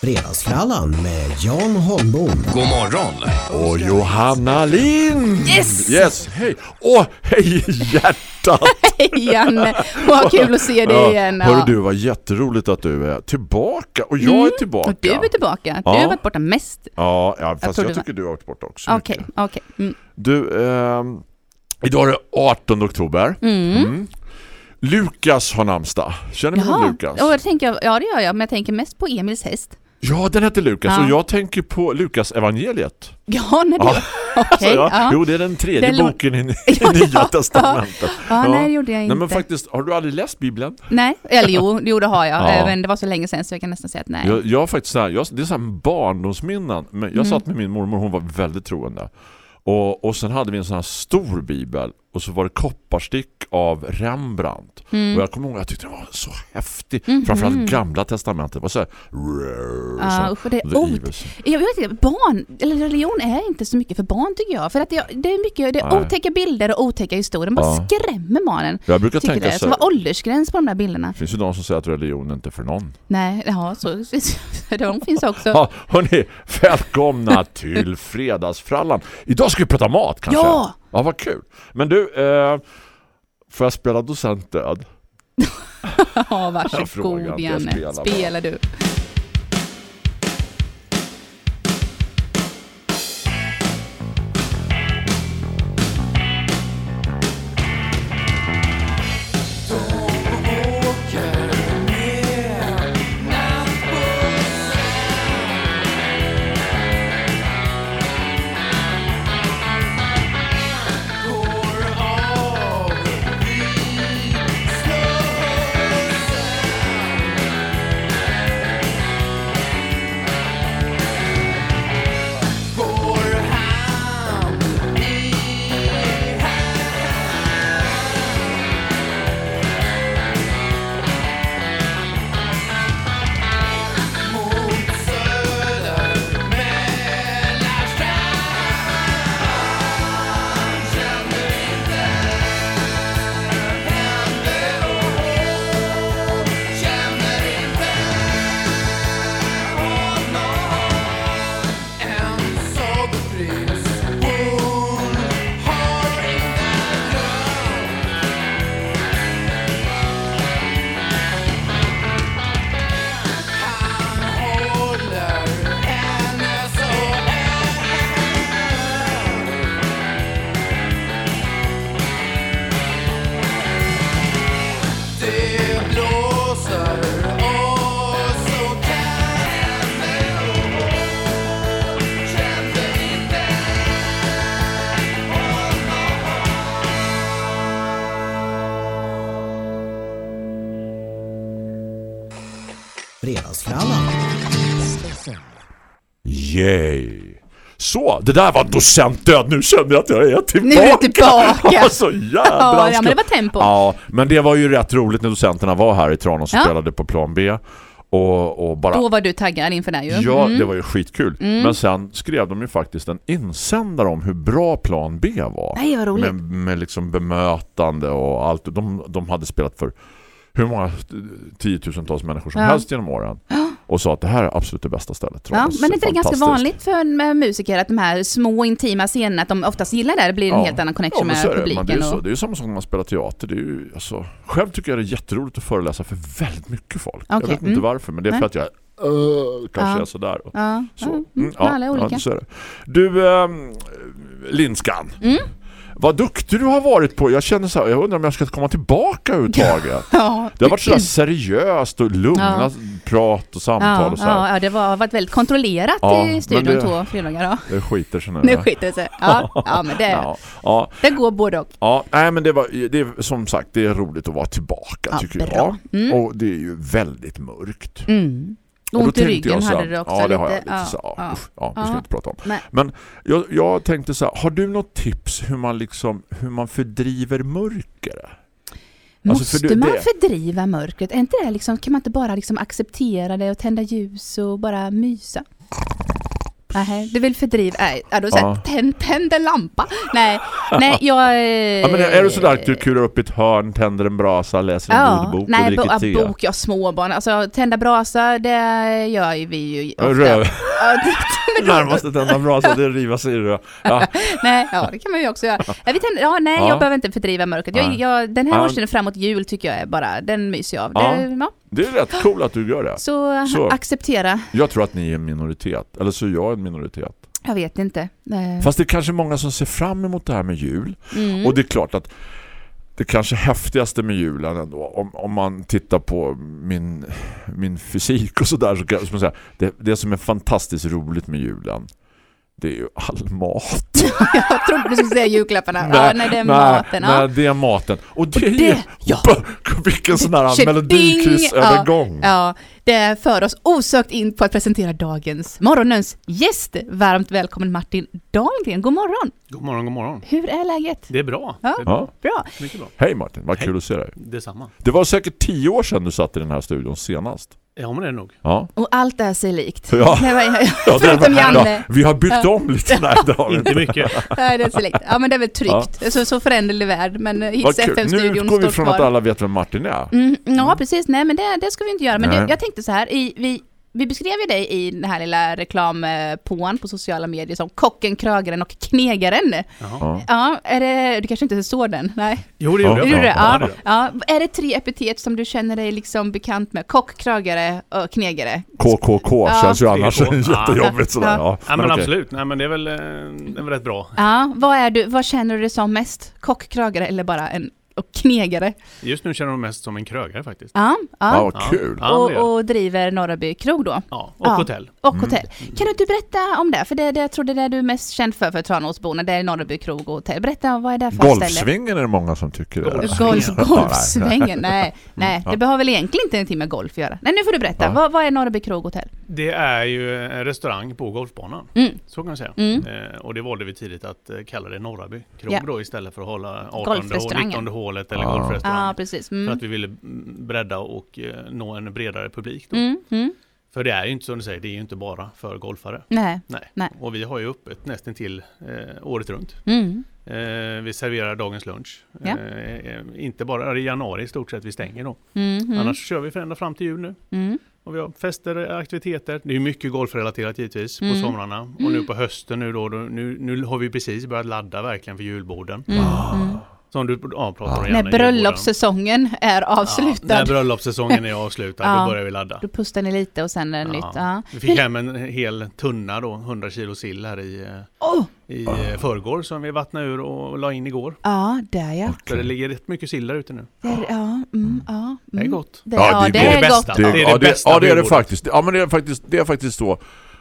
Fredagsfrallan med Jan Holmbom. God morgon! Och Johanna Lind! Yes! Yes, hej! Åh, hej hjärtat! Hej Janne, vad kul att se dig igen. Hörru du, vad jätteroligt att du är tillbaka. Och jag är tillbaka. Och du är tillbaka. Ja. Du har varit borta mest. Ja, ja fast jag, trodde det var- tycker du har varit borta också. Okej, mycket. okej. Mm. Du, ehm, idag är det 18 oktober. Mm. Lukas har namnsdag. Känner du Lukas? och jag tänker, ja det gör jag, men jag tänker mest på Emils häst. Ja, den heter Lukas Ja. och jag tänker på Lukas evangeliet. Ja, när du... Ja. Okej, ja. ja. Jo, det är den tredje Den boken i, i Nya Testamentet. Ja, nej, det gjorde jag inte. Nej, men faktiskt, har du aldrig läst Bibeln? Nej, eller jo, jo det har jag. Ja. Eh, Men det var så länge sedan så jag kan nästan säga att nej. Jag, jag har faktiskt här, jag, det är så här barndomsminnen. Men jag Mm. satt med min mormor, hon var väldigt troende. Och, och sen hade vi en sån här stor bibel och så var det kopparstick av Rembrandt. Mm. Och jag kommer ihåg att jag tyckte den var så häftig. Mhm. Framförallt gamla testamentet. Det var så här... Så, usch, det är evils. Jag vet inte, barn, eller religion är inte så mycket för barn tycker jag. För att det, det är mycket, det är Nej. otäcka bilder och otäcka historier. Man bara Ja. skrämmer barnen. Jag brukar tänka det. så var åldersgräns på de där bilderna. det finns ju de som säger att religion inte är för någon. Nej, ja, så de finns också. Ja, hörni, välkomna till Fredagsfrallan. Idag ska vi prata mat kanske. Ja! Ja, vad kul. Men du, eh, får jag spela docent död? Ja, varsågod Janne. Spelar du. Det där var docent död. Nu känner jag att jag är tillbaka. Nu är du tillbaka. så jävla Ja, ja, men det var tempo. Ja, men det var ju rätt roligt när docenterna var här i Tranås och Ja. spelade på plan B. Och, och bara... Då var du taggad inför det ju. Ja, Mm. det var ju skitkul. Men sen skrev de ju faktiskt en insändare om hur bra plan B var. Nej, vad roligt. Med, med liksom bemötande och allt. De, de hade spelat för hur många tiotusentals människor som Ja. helst genom åren. Och sa att det här är absolut det bästa stället. Ja, men är inte det ganska fantastiskt. vanligt för en med musiker att de här små intima scenerna, att de oftast gillar det, det blir en Ja. helt annan connection så med är det. Det, är publiken. så, och... det är ju samma sak när man spelar teater. Det är ju, alltså, själv tycker jag det är jätteroligt att föreläsa för väldigt mycket folk. Jag Okej, vet inte mm. varför, men det är för att jag uh, kanske Ja. är sådär. Ja, så. ja, Mm, mm, ja, alla är olika. ja, så är det. Du, ähm, Linskan. Mm. Vad duktig du har varit på. Jag känner så här, jag undrar om jag ska komma tillbaka överhuvudtaget. Ja. Det har varit sådär seriöst och lugna Ja. prat och samtal Ja, och så här. ja, det var varit väldigt kontrollerat Ja, i studion det- två fredagar. Ja. Det skiter sig nu. Nu skiter det sig. Ja, ja, men det, Ja, det går både och. ja, nej men det var det är, som sagt det är roligt att vara tillbaka tycker jag. Mm. Och det är ju väldigt mörkt. Mm. Och Ont i ryggen här- hade du också Ja, det lite. har jag lite. så, ja, ja. usch, ja, det ska vi inte prata om. Nej. Men jag, jag tänkte så här, har du något tips hur man liksom hur man fördriver mörker? Alltså, för Måste du- man det- fördriva mörkret? Är inte det liksom, kan man inte bara liksom acceptera det och tända ljus och bara mysa? Nej, du vill fördriva... Nej, ja, då säger Ja. jag tänd, tänd en lampa. Nej, nej, jag... eh, Ja, men är det sådär att du kurar upp ett hörn, tänder en brasa, läser en god bok och nej, dricker bo, te? ja, bok, ja, småbarn. Alltså tända brasa, det gör ju vi ju ofta. Röv. Ja, Närmaste tända brasa, det riva sig i. Ja. nej, ja, det kan man ju också göra. Jag vet inte, ja, nej, Ja. jag behöver inte fördriva mörkret. Jag, Nej. jag, den här Ja. årstiden framåt jul tycker jag är bara, den myser jag av. Ja. Det, ja. Det är rätt coolt att du gör det. Så, Så. acceptera. Jag tror att ni är en minoritet. Eller så är jag en minoritet. Jag vet inte. Eh, Fast det är kanske många som ser fram emot det här med jul. Mm. Och det är klart att det kanske häftigaste med julen ändå, om, om man tittar på min, min fysik och sådär så kan säga, det, det som är fantastiskt roligt med julen det är ju all mat. jag trodde du skulle säga julklapparna. ja, nej, det är maten. Nej, Ja. det är maten. Och det, är ju det- ja. vilken sån här melodikryssövergång. Ja, det för oss osökt in på att presentera dagens, morgonens gäst. Varmt välkommen Martin Dahlgren. God morgon! God morgon, god morgon. Hur är läget? Det är bra. Ja. Det är bra. Ja. Bra. Mycket bra. Hej Martin, vad Hej. kul att se dig. Detsamma. Det var säkert tio år sedan du satt i den här studion senast. Ja, men det är nog. Ja. Och allt är sig likt. Ja. Det var, Ja, det förutom var- Janne. ja, vi har byggt om lite. Nej, det har vi Inte mycket. Ja, det är sig likt. Ja, men det är väl tryggt. Så, så föränderlig värld. Men Hits kul. Nu FM-studion utgår vi från kvar. att alla vet vem Martin är. Mm, ja, precis. Nej, men det, det ska vi inte göra. Men Nej. det, jag tänkte så här, i, vi, vi beskrev ju dig i den här lilla reklampån på sociala medier som kocken, krögaren och knegaren. Jaha. Ja. Är det, du kanske inte står den? Nej. Jo, det gjorde Du jag. gjorde det? Ja, Ja. Är det tre epitet som du känner dig liksom bekant med? Kock, krögare och knegare? KKK Ja. känns ju annars jättejobbigt sådär. Ja. Ja, Ja, men okej. absolut. Nej, men det är väl, eh, det är väl rätt bra. Ja, vad, är du, vad känner du dig som mest? Kock, krögare eller bara en och knegare? Just nu känner mig mest som en krögare faktiskt. Ja, Ja, ja. kul. Ja, det och, och driver Norraby krog då? Ja, och Ja. hotell. Och Mm. hotell. Kan du inte berätta om det? För det, det jag tror det är det du är mest känd för för Tranåsborna, det är Norraby krog och hotell. Berätta, vad är det för ställe? Golfsvingen är det många som tycker det. Golfsvingen. Golf, golfsvängen, nej, nej, Ja. det behöver väl egentligen inte någonting med golf att göra. Nej, nu får du berätta. Ja. Vad, vad är Norraby krog och hotell? Det är ju en restaurang på golfbanan. Mm. Så kan man säga. Mm. Eh, och det valde vi tidigt att eh, kalla det Norraby krog Ja. då istället för att hålla 18 Golfrestaurangen. 19 hålet eller Ja. golfrestaurang. Ja, precis. För Mm. att vi ville bredda och eh, nå en bredare publik då. Mm, mm. För det är ju inte som du säger, det är ju inte bara för golfare. Nej. Nej. Nej. Och vi har ju öppet nästan till eh, året runt. Mm. Eh, vi serverar dagens lunch. Ja. Eh, eh, inte bara i januari i stort sett vi stänger då. Mm, mm. Annars kör vi för ända fram till jul nu. Mm. Och vi har fester, aktiviteter. Det är mycket golfrelaterat givetvis Mm. på somrarna. Och nu på hösten nu då, då nu, nu har vi precis börjat ladda verkligen för julborden. Mm. Mm. Som du ja, pratar om När bröllopssäsongen är Ja, avslutad, när bröllopssäsongen är avslutad, Ja. då börjar vi ladda. då pustar ni lite och sen är det nytt. Ja. Vi fick hem en hel tunna då, 100 kilo sill här i, Oh, i eh, förrgår som vi vattnade ur och la in igår. ja, där ja. Så det ligger rätt mycket sill där ute nu. Det är, ja, mm, ja. Det är mm. gott. Det, ja, det, det är det gott. bästa. Det, Det är ja, det bästa ja, det är det faktiskt. Ja, men det är faktiskt, det är faktiskt så.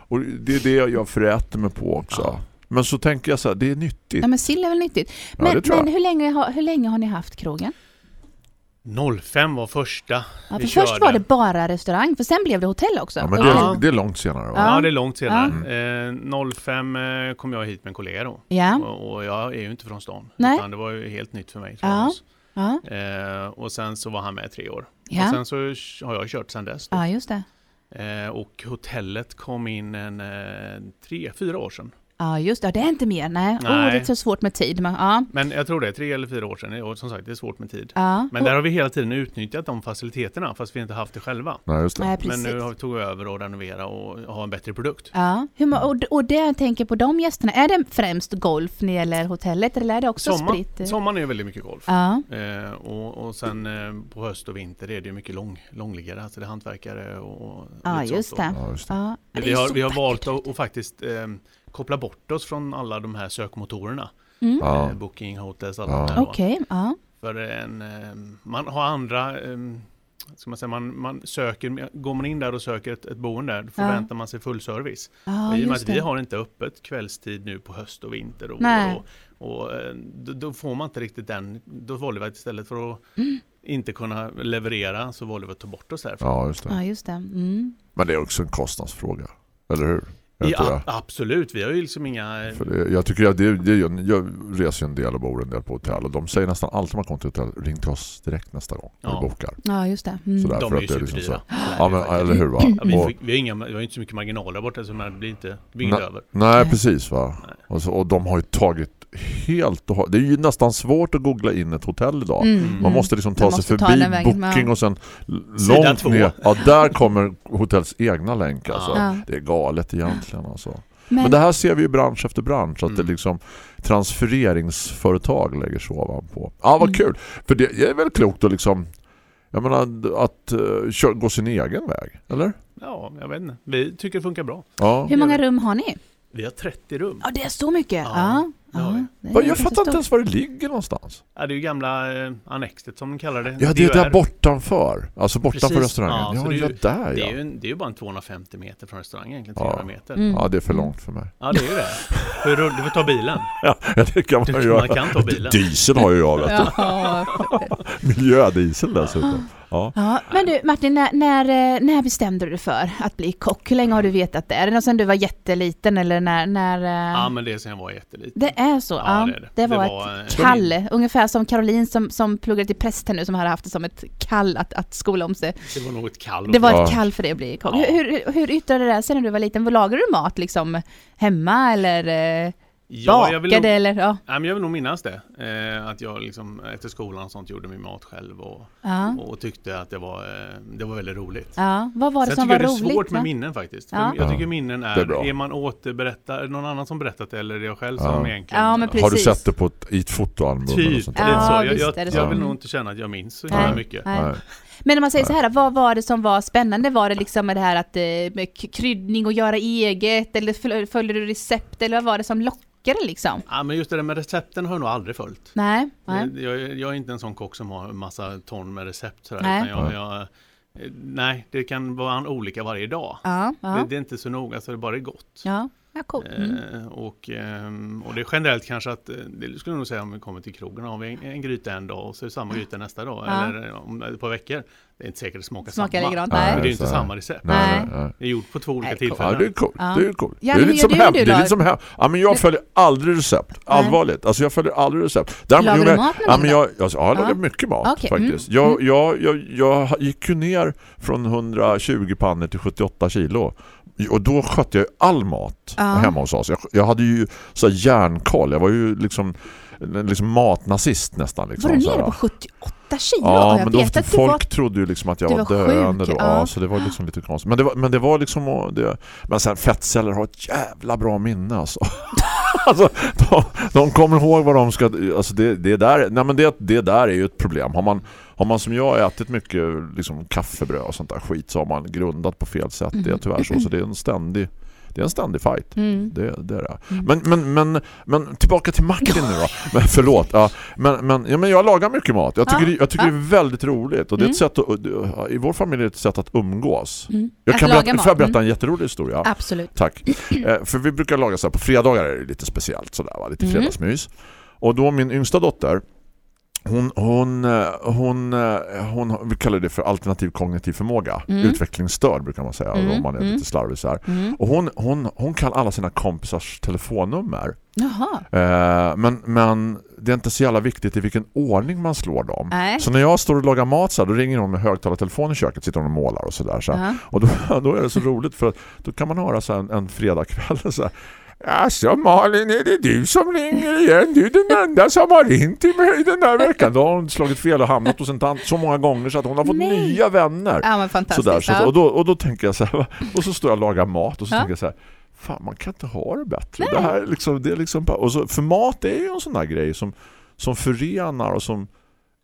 Och det är det jag föräter mig på också. Ja. Men så tänker jag så här, det är nyttigt. Ja, men sill är väl nyttigt. Ja, Men, tror men hur, länge har, hur länge har ni haft krogen? 05 var första Ja, för först körde. var det bara restaurang, för sen blev det hotell också. Ja, men Och det, är, det är långt senare. Va? Ja, Ja. det är långt senare. Eh, 05 eh, kom jag hit med en kollega då. Ja, Och, och jag är ju inte från stan. Nej. Utan det var ju helt nytt för mig. Ja. Ja, Eh, och sen så var han med i tre år. Och ja. sen så har jag kört sen dess. Då. ja, just det. Eh, och hotellet kom in en eh, tre, fyra år sedan. Ja, just det. Ja, Det är inte mer. Nej, Nej. Oh, det är så svårt med tid. Men, ja, Men jag tror det är tre eller fyra år sedan. Och som sagt, det är svårt med tid. ja. Men där har vi hela tiden utnyttjat de faciliteterna fast vi inte haft det själva. Nej, just det. Nej, Men nu har vi tagit över och renovera och ha en bättre produkt. Ja, hur, ma- och, och det jag tänker på de gästerna, är det främst golf när det gäller hotellet eller är det också spritt? Sommar, sommaren är väldigt mycket golf. Ja, Eh, och, och sen eh, på höst och vinter är det ju mycket lång, långliggare, alltså det är hantverkare och ja lite just sånt då. det. Ja, just det. Ja, det Vi är har, så vi har vackert. valt att, att faktiskt eh, koppla bort oss från alla de här sökmotorerna. Mm. Ja. Eh, Booking, Hotels, alla Ja. de här. då. Okej, ja. För en, eh, man har andra, eh, ska man säga, man, man söker, går man in där och söker ett, ett boende, då förväntar man sig full service. Ja, och I och med att vi det. har inte öppet kvällstid nu på höst och vinter och och, och eh, då, då får man inte riktigt den, då valde vi att istället för att Mm. inte kunna leverera så valde vi att ta bort oss därifrån. Ja, just det. Ja, just det. Mm. Men det är också en kostnadsfråga. Eller hur? Jag Ja, jag. absolut, vi har ju liksom inga... För det, jag tycker att det, det, jag, jag reser ju en del och bor en del på hotell och de säger nästan alltid man kommer till hotell ring till oss direkt nästa gång när Ja. du bokar. Ja, just det. Mm. Sådär, De för är ju det är liksom så. Ja men eller hur va? Ja, vi, Och- får, vi, har inga, vi har inte så mycket marginaler borta så det blir inte, det blir inget över. Nej, Nej. precis va. Nej. Och, så, och de har ju tagit helt och hållet- Det är ju nästan svårt att googla in ett hotell idag. Mm. Man måste liksom ta Man sig måste ta förbi vägen, booking och sen Sida långt två. ner. Ja, där kommer hotells egna länk alltså. Ja. Det är galet egentligen alltså. Men, Men det här ser vi ju bransch efter bransch att Mm. det liksom transfereringsföretag lägger sig ovanpå. Ja, vad Mm. kul. För det är väl klokt att liksom jag menar att uh, gå sin egen väg, eller? Ja, jag vet inte. Vi tycker det funkar bra. Ja. hur många rum har ni? Vi har 30 rum. Ja, det är så mycket. Ja, Ja. Är Vad, jag fattar inte ens var det ligger någonstans. Ja, det är ju gamla eh, annexet som de kallar det. Ja, det är där bortanför. Alltså bortanför Precis. restaurangen. Ja, Ja, det är ja, ju- där Det är, ja. ju en, det är ju bara en 250 meter från restaurangen egentligen, Ja. 300 meter. Mm. Ja, det är för långt för mig. Ja, det är ju det. Du, rull- du får ta bilen. Ja, det kan man Du, göra. man kan ta bilen. Diesel har ju jag, vet du. Ja. Miljödiesel dessutom. Ja. ja, men du Martin, när, när, eh, när bestämde du dig för att bli kock? Hur länge har du vetat det? Är det sedan du var jätteliten eller när... när eh, Ja, men det är sen jag var jätteliten. Det är så? Ja, Ja, det är det. det, Det var, var, ett eh, kall, ungefär som Caroline som, som pluggade till präst här nu som hade haft det som ett kall att, att skola om sig. Det var något kallt. Det var Ja. ett kall för det att bli kock. Ja. Hur, hur, hur yttrade det sig när du var liten? Vad lagade du mat liksom hemma eller ja, jag vill nog, eller? Ja. nej, men jag vill nog minnas det. Eh, att jag liksom efter skolan och sånt gjorde min mat själv och, Ja. och tyckte att det var, eh, det var väldigt roligt. ja, vad var det Sen som tycker var jag det är roligt? svårt med va? minnen faktiskt. Ja. Jag Ja. tycker minnen är, Det är är, man återberättar, någon annan som berättat det eller är det jag själv Ja. som egentligen? Ja, men Har du sett det på ett, i ett fotoalbum? eller Typ, sånt lite där? Ja, så. Jag, visst jag, jag vill nog inte känna att jag minns så Nej. himla mycket. Nej. Men om man säger så här, vad var det som var spännande? Var det liksom med det här att eh, med kryddning och göra eget? Eller föl- följde du recept? Eller vad var det som lockade liksom? Ja, men just det där med recepten har jag nog aldrig följt. Nej, nej. Jag, jag, är inte en sån kock som har massa ton med recept. Sådär, Nej. utan jag, jag, eh, nej, det kan vara olika varje dag. Ja, Det, ja, det är inte så noga, så det bara är gott. ja. Ja, cool. Mm. Eh, och, ehm, och det är generellt kanske att, eh, det skulle jag nog säga om vi kommer till krogen, har vi en, en gryta en dag och så är det samma gryta nästa dag, Ja. eller om ett par veckor. Det är inte säkert att det smakar, Smakar samma. likadant? Nej. Det är ju inte samma recept. Nej, Nej. Det är gjort på två olika Nej, tillfällen. Ja, det är coolt. Ja. Det är coolt. Ja, det är lite som hem. Det är lite som hem. Ja, men jag följer aldrig recept. Allvarligt. Alltså jag följer aldrig recept. Däremot- Lagar du mat ja, men jag, alltså, jag Ja. mycket mat Okej, mm. faktiskt. Jag, jag, jag, jag gick ju ner från 120 pannor till 78 kilo. Och då skötte jag ju all mat Ja. hemma hos oss. Jag, jag hade ju så järnkoll. Jag var ju liksom, liksom matnazist nästan. Liksom, Var du nere på 78 kilo? Ja, jag men då, att folk var... trodde ju liksom att jag var, var döende sjuk, då. ja. Ja. så det var liksom lite konstigt. Men det var, men det var liksom det, men sen fettceller har ett jävla bra minne alltså. alltså de, de kommer ihåg vad de ska alltså det, det där nej men det, det där är ju ett problem. Har man har man som jag ätit mycket liksom kaffebröd och sånt där skit så har man grundat på fel sätt. Det är tyvärr så så det är en ständig det är en ständig fight. Mm. Det, det är det. Mm. Men, men, men, men tillbaka till Martin nu då. Men, förlåt. Ja, men, men, ja, men jag lagar mycket mat. Jag tycker, Ja, det, jag tycker ja. det är väldigt roligt. Och det är ett Mm. sätt att, I vår familj är det ett sätt att umgås. Mm. Jag Att kan berätta, mat. får jag berätta Mm. en jätterolig historia? Absolut. Tack. Eh, för vi brukar laga så här, på fredagar är det lite speciellt sådär va? Lite Mm. fredagsmys. Och då min yngsta dotter hon, hon, eh, hon, eh, hon, vi kallar det för alternativ kognitiv förmåga. Mm. Utvecklingsstörd brukar man säga Mm, om man är mm. lite slarvig så här. Mm. Och hon, hon, hon kan alla sina kompisars telefonnummer. Eh, men, men det är inte så jävla viktigt i vilken ordning man slår dem. Nej. Så när jag står och lagar mat så här, då ringer hon med högtalartelefon i köket, sitter hon och målar och sådär. Så här. Ja. Och då, då är det så roligt för att då kan man höra så här en, en fredagkväll så här. Alltså Malin, är det du som ringer igen? Du är den enda som har ringt till mig den här veckan. Då har hon slagit fel och hamnat hos en tant så många gånger så att hon har fått Nej. nya vänner. Ja, men fantastiskt. Sådär, så, och, då, och då tänker jag så här, och så står jag och lagar mat och så Ja. tänker jag så här, fan man kan inte ha det bättre. Det här är liksom, det är liksom, och så, för mat är ju en sån där grej som, som förenar och som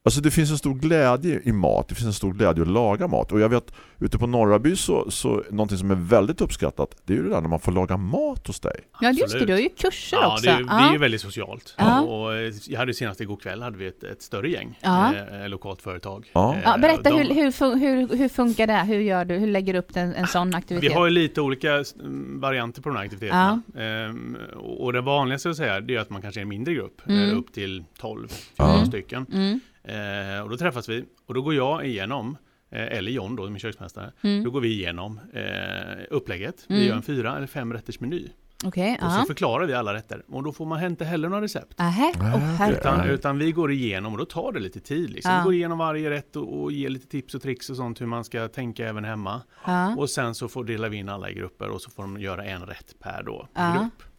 Alltså det finns en stor glädje i mat, det finns en stor glädje att laga mat. Och jag vet, ute på Norraby så, så någonting som är väldigt uppskattat, det är ju det där när man får laga mat hos dig. ja, just det. Du har ju kurser Ja, också. det, är- det är ju väldigt socialt. Ja. Och eh, jag hade senast igår kväll hade vi ett, ett större gäng, Ja. eh, lokalt företag. Ja. Eh, Ja, berätta, de- hur, hur, hur, hur funkar det? Hur gör du? Hur lägger du upp en, en sån Vi aktivitet? har ju lite olika mm, varianter på de här aktiviteterna. Ehm, och och det vanligaste att säga det är att man kanske är en mindre grupp, Mm. eh, upp till 12 Ja. 14 stycken. Mm. Eh, och då träffas vi och då går jag igenom eh, eller John då, min köksmästare, Mm. då går vi igenom eh, upplägget. Mm. Vi gör en fyra eller fem rätters meny. Okej, Och så ja. förklarar vi alla rätter. Och då får man inte heller några recept. Åh herre. Utan, utan vi går igenom och då tar det lite tid. Liksom. Ja. Vi går igenom varje rätt och, och ger lite tips och tricks och sånt hur man ska tänka även hemma. Ja. Och sen så får delar vi in alla i grupper och så får de göra en rätt per då, Ja. grupp.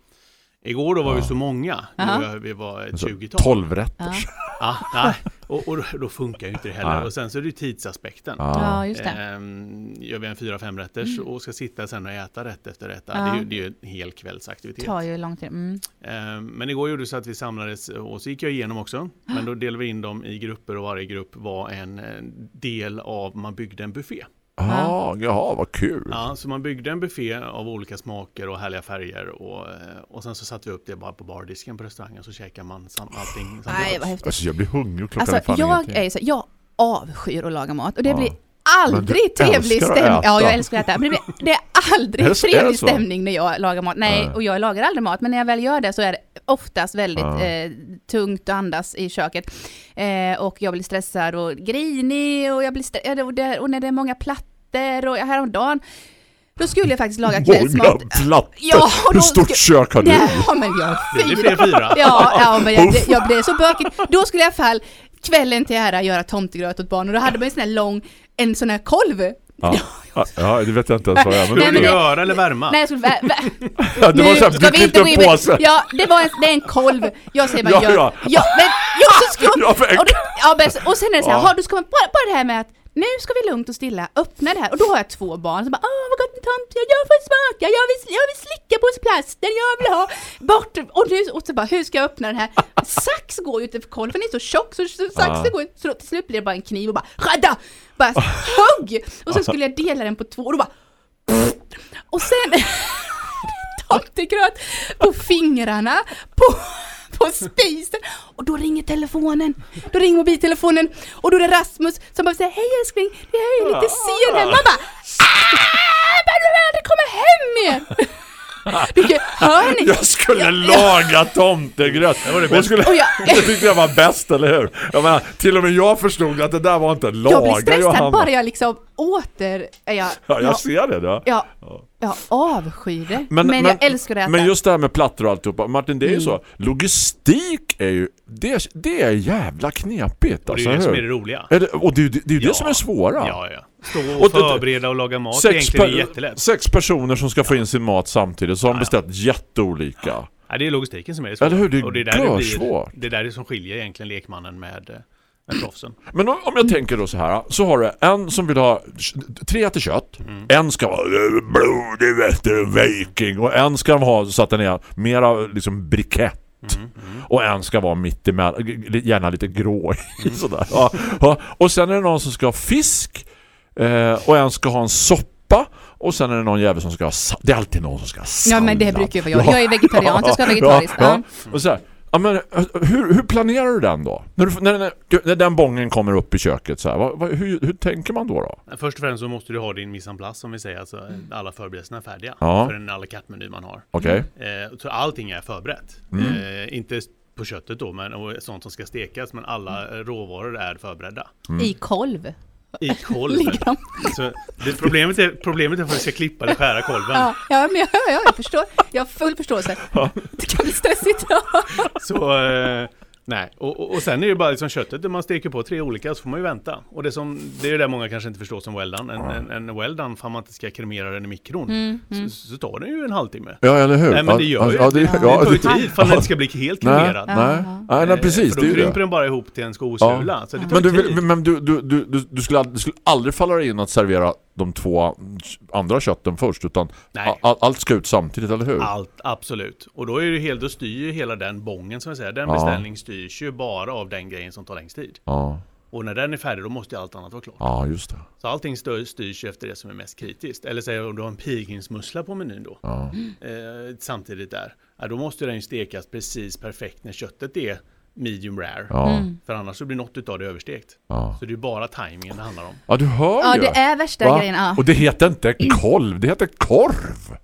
Igår då var vi Ja. så många, vi var- vi var ett Alltså, 20-tal. 12 rätter. Ja. Ja. Och, och då funkar ju inte det heller. Och sen så är det ju tidsaspekten. Ja. just det. Ehm, gör vi en fyra, fem rätters och ska sitta sen och äta rätt efter rätt. Det, är ju, det är ju en hel kvällsaktivitet. tar ju lång tid. Mm. Ehm, men igår gjorde det så att vi samlades och så gick jag igenom också. Men då delade vi in dem i grupper och varje grupp var en eh, del av, man byggde en buffé. Ja, jaha, vad kul. Ja, så man byggde en buffé av olika smaker och härliga färger och, eh, och sen så satte vi upp det bara på bardisken på restaurangen så käkar man sam- allting Nej, vad häftigt. Alltså jag blir hungrig klockan Alltså, är fan jag är så, jag avskyr att laga mat och det Ja. blir aldrig trevlig stämning. Ja, jag älskar att äta. Men det, det är aldrig Är det är trevlig det så? stämning när jag lagar mat. Nej, Nej. och jag lagar aldrig mat, men när jag väl gör det så är det oftast väldigt Ja. eh, tungt att andas i köket. Eh, och jag blir stressad och grinig och, jag blir stre- och, det, och när det är många plattor och häromdagen då skulle jag faktiskt laga kvällsmat. Många plattor. Ja, Hur stort kök har du? Ja, men jag Det fyra. fyra. Ja, ja men jag, det, jag blev så bökigt. Då skulle jag i alla fall kvällen till ära göra tomtegröt åt barn och då hade man en sån här lång, en sån här kolv. Ja. ja, det vet jag inte ens vad jag vill men du göra eller värma? Nej, jag skulle, vä, vä, ja, det var så här, du klippte en på- påse. Ja, det var en, det är en kolv. Jag säger bara Ja, ja, ja. ja. men jag så skulle, Ja, men- och, ja, och sen är det så här, Ja. ja. då ska man bara, bara det här med att nu ska vi lugnt och stilla öppna det här. Och då har jag två barn som bara åh vad gott med tomte, jag får smaka, jag vill, jag vill slicka på plasten, jag vill ha bort. Och, nu, och så bara hur ska jag öppna den här? Sax går ju inte för kolven är så tjock så, så saxen går så till slut blir det bara en kniv och bara radda! Bara hugg! Och så skulle jag dela den på två och då bara och sen tomtegröt på fingrarna, på, på spisen. Och då ringer telefonen. Då ringer mobiltelefonen. Och då är det Rasmus som bara säger Hej älskling, det är ju lite sen här. Man bara "Ah, Men du vill aldrig komma hem! Du, hör ni? Jag skulle laga tomtegröt. Det, skulle, Och jag- det tyckte jag var bäst, eller hur? Jag menar, till och med jag förstod att det där var inte laga Jag blir stressad Johanna. bara jag liksom åter... Jag, Ja, jag, jag ser det då. jag, jag avskyr det. Men, jag älskar äta. Men just det här med plattor och alltihopa. Martin, det är ju Mm. så. Logistik är ju... Det, det är jävla knepigt. Och det Alltså, är ju det som är det roliga. Är det, och det, är ju- det är ju Ja. det som är svåra. Ja, ja. Stå Och och det- förbereda och laga mat, Sex, det per, jättelätt. sex personer som ska få in sin mat samtidigt så har de Ja, ja. beställt jätteolika. Ja, det är logistiken som är det svåra. Eller hur? Det är och det är där det, blir, det är där det som skiljer egentligen lekmannen med, med proffsen. Men om, om jag tänker då så här, så har du en som vill ha tre äter kött, Mm. en ska vara eh, blodig vet du, viking och en ska ha så att den är mera liksom brikett. Mm, mm. Och en ska vara mitt emellan, gärna lite grå Mm. sådär. Ja, ja. Och sen är det någon som ska ha fisk eh, och en ska ha en soppa och sen är det någon jävel som ska ha det är alltid någon som ska ha sallad. Ja men det brukar ju vara jag. Jag är vegetarian jag ska ha vegetariskt. Ja, Ja. ja. Och så här, ja, men, hur, hur planerar du den då? När, du, när, när, när den bången kommer upp i köket så här, vad, vad, hur, hur tänker man då då? Först och främst så måste du ha din mise en place som vi säger, alltså alla förberedelserna är färdiga Ja. för en à la carte-meny man har. Okej? Eh, så allting är förberett. Mm. Eh, inte på köttet då, men och sånt som ska stekas, men alla eh, råvaror är förberedda. Mm. I kolv I kolv. ligger de. så det, problemet, är, problemet är för att du ska klippa eller skära kolven. Ja, ja, men jag, ja, jag förstår. Jag har full förståelse. Det kan bli stressigt. Så, eh, nej. Och, och, och sen är det bara liksom köttet, där man steker på tre olika så får man ju vänta. Och det, som, det är ju det många kanske inte förstår som well done. En, en, en well done, för man inte ska kremera den i mikron, Mm, mm. Så, så tar den ju en halvtimme. Ja, eller hur? Nej men det gör ju ja, det, det. ja, det tar ju det- tid för att den ska bli helt Nej, kremerad. nej, Ja. nej, nej, Eh, precis, För då krymper den bara ihop till en skosula. Så det tar Men, du, men du, du, du, du, du, skulle, aldrig- det skulle aldrig falla in att servera de två andra kötten först utan all, allt ska ut samtidigt, eller hur? Allt, absolut. Och då är det helt, då styr ju hela den bången som jag säger. Den Ja. beställning styrs ju bara av den grejen som tar längst tid. Ja, Och när den är färdig då måste ju allt annat vara klart. ja just det. Så allting styrs ju efter det som är mest kritiskt. Eller säg om du har en pilgrimsmussla på menyn då. Ja. Eh, samtidigt där. Ja, då måste den ju stekas precis perfekt när köttet är medium rare. Ja, Mm. För annars så blir något utav det överstekt. ja. Så det är ju bara tajmingen det handlar om. ja, du hör Ja, ju. det är värsta Va? grejen. Ja. Och det heter inte kolv, det heter korv.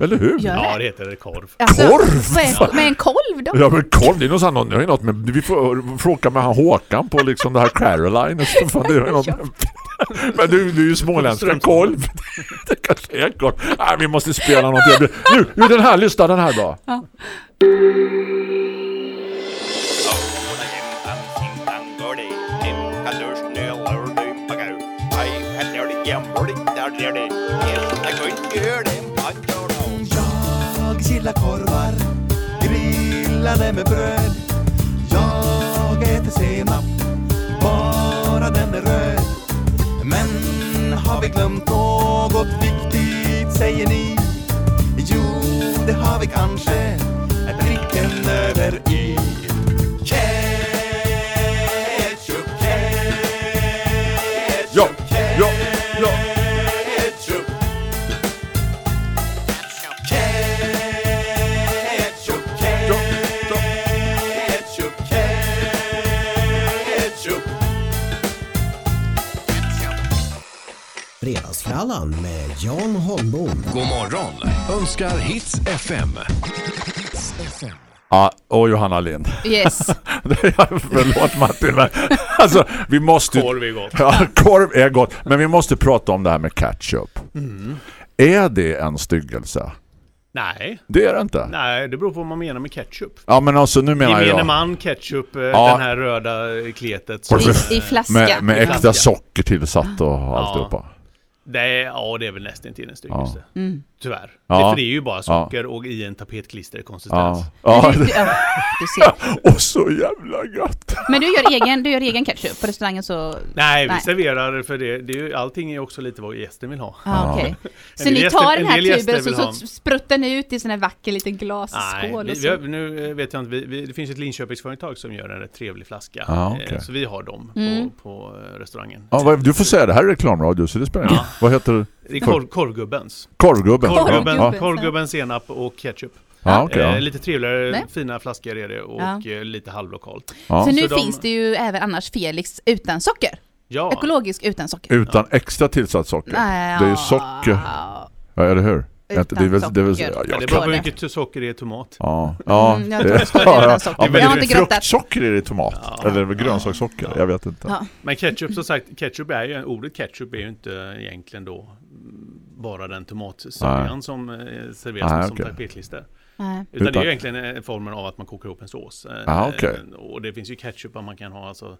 Eller hur? Gör Ja, det? heter det korv. Alltså, Korv? Med en kolv då? Ja men kolv, det är något, det är något med, vi får, åka med han Håkan på liksom det här Caroline och så, fan, det är något med, Men du, du är ju småländska kolv Det kanske är gott Nej, vi måste spela något Nu, nu den här, lyssna den här då Jag gillar korvar grillade med bröd. Jag äter senap, bara den är röd. Men har vi glömt något viktigt säger ni? Jo, det har vi kanske. Pricken över i Fredagsfrallan med Jan Holmbom. God morgon önskar Hits FM. Hits FM. Ja, och Johanna Lind Yes. Förlåt Martin men, Alltså, vi måste Korv är gott. Ja, korv är gott Men vi måste prata om det här med ketchup Är det en styggelse? Nej, Det är det inte nej, det beror på vad man menar med ketchup. Ja men alltså nu menar Gemene jag man, ketchup, eh, Ja. den här röda kletet. som-. I, I flaska. med, med äkta socker tillsatt och alltihopa Det är, ja, det är väl nästan till en styggelse. Mm. Tyvärr. Ja. Det, för det är ju bara socker och i en tapetklisterkonsistens. Ja, ja Du, det, ja, du ser. och så jävla gött Men du gör egen, du gör egen ketchup på restaurangen så... Nej, vi Nej. serverar för det. det är ju, allting är också lite vad gästen vill ha. Ah, okej. Så ni gäster- tar en den här gäster tuben och så, ha- så spruttar ni ut i sån här vacker liten Nej, glasskål vi, och vi så. har, nu eh, vet jag inte, vi, vi, det finns ett Linköpingsföretag som gör en rätt trevlig flaska. Ah, Eh, okej. Så vi har dem Mm. på, på eh, restaurangen. ja, vad, Du får säga det här är reklamradio så det spelar ingen. Vad heter det? Det är korv, korvgubbens. Korvgubben? Korvgubben, Korvgubbens, korvgubben, senap och ketchup. Ja. Eh, ja. lite trevligare, Nej. fina flaskor är det och Ja. eh, lite halvlokalt. Ja. Så nu Så de- finns det ju även annars Felix utan socker. Ja, Ekologisk utan socker. Utan extra tillsatt socker Det är ju ja. socker Ja, eller hur? Utan det är väl, det är väl, socker. ja, jag det beror på vilket socker det är i tomat. Ja, ja. Mm, jag det- ja, ja. men Jag har inte fruktsocker är det i tomat. Ja. Eller grönsakssocker, jag vet inte. Ja. Men ketchup som sagt, ketchup är ju, ordet ketchup är ju inte egentligen då bara den tomatsörjan som eh, serveras Nej, som okej. tapetklister. Nej. Utan, det är ju egentligen eh, formen av att man kokar ihop en sås. Eh, Ah, okej. eh, Och det finns ju ketchup man kan ha, alltså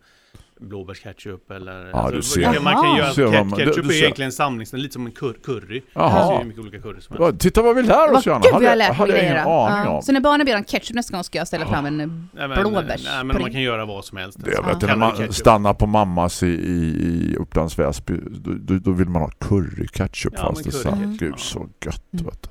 blåbärsketchup eller... Ja, alltså, du ser. Man kan göra, Ser man- ket- du- ketchup du är ser. egentligen en samlingsnamn, lite som en kur curry. Jaha. Det finns ju mycket olika curry som Ja, helst. Titta vad vi lär oss Johanna. gud Hade, jag lärt mig hade jag ingen grejer. aning Ja. om. Så när barnen ber om ketchup nästa gång ska jag ställa fram en eh, men, blåbärs. nej, men man kan göra vad som helst. Det, jag vet, Ja. när man Ketchup. stannar på mammas i, i, i Upplands Väsby då, då, vill man ha curryketchup Ja, fast det är curry. Gud Ja. så gött Mm. vet du.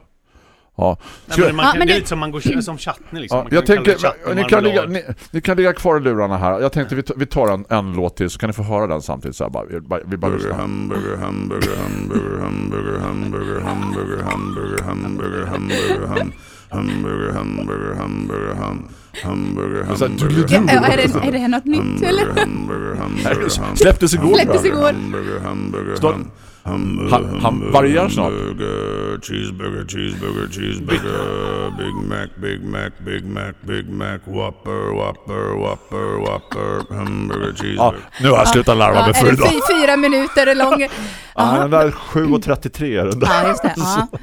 Ja, Nej, men man Ja, kan, men det är lite som, mango, som chutney liksom. ja, Man kan jag tänker, chutney ni kan, man ligga, ni, ni kan ligga kvar i lurarna här. Jag tänkte vi, tar- vi tar en, en låt till så kan ni få höra den samtidigt. Så här, bara, vi, bara- vi bara lyssnar. Hamburger, hamburger, hamburger, hamburger, hamburger, hamburger, hamburger, hamburger, hamburger, ham- hamburger, hamburger, hamburger, ham- hamburger, hamburger, Ja, du- är, det, är det här något nytt eller? hamburger, hamburger, Släpptes igår. Släpptes igår. hamburger, hamburger, Snart- ham- hamburger, Han- han varierar snart. hamburger, cheeseburger, cheeseburger, cheeseburger, Big Mac, Big Mac, Big Mac, Big Mac, Whopper, Whopper, Whopper, Whopper, hamburger, Ja, cheeseburger. nu har jag slutat larva Ja, mig är för idag. fy, fyra minuter lång? Ja, den där 7.33 är den där. Ja, just det. Ja.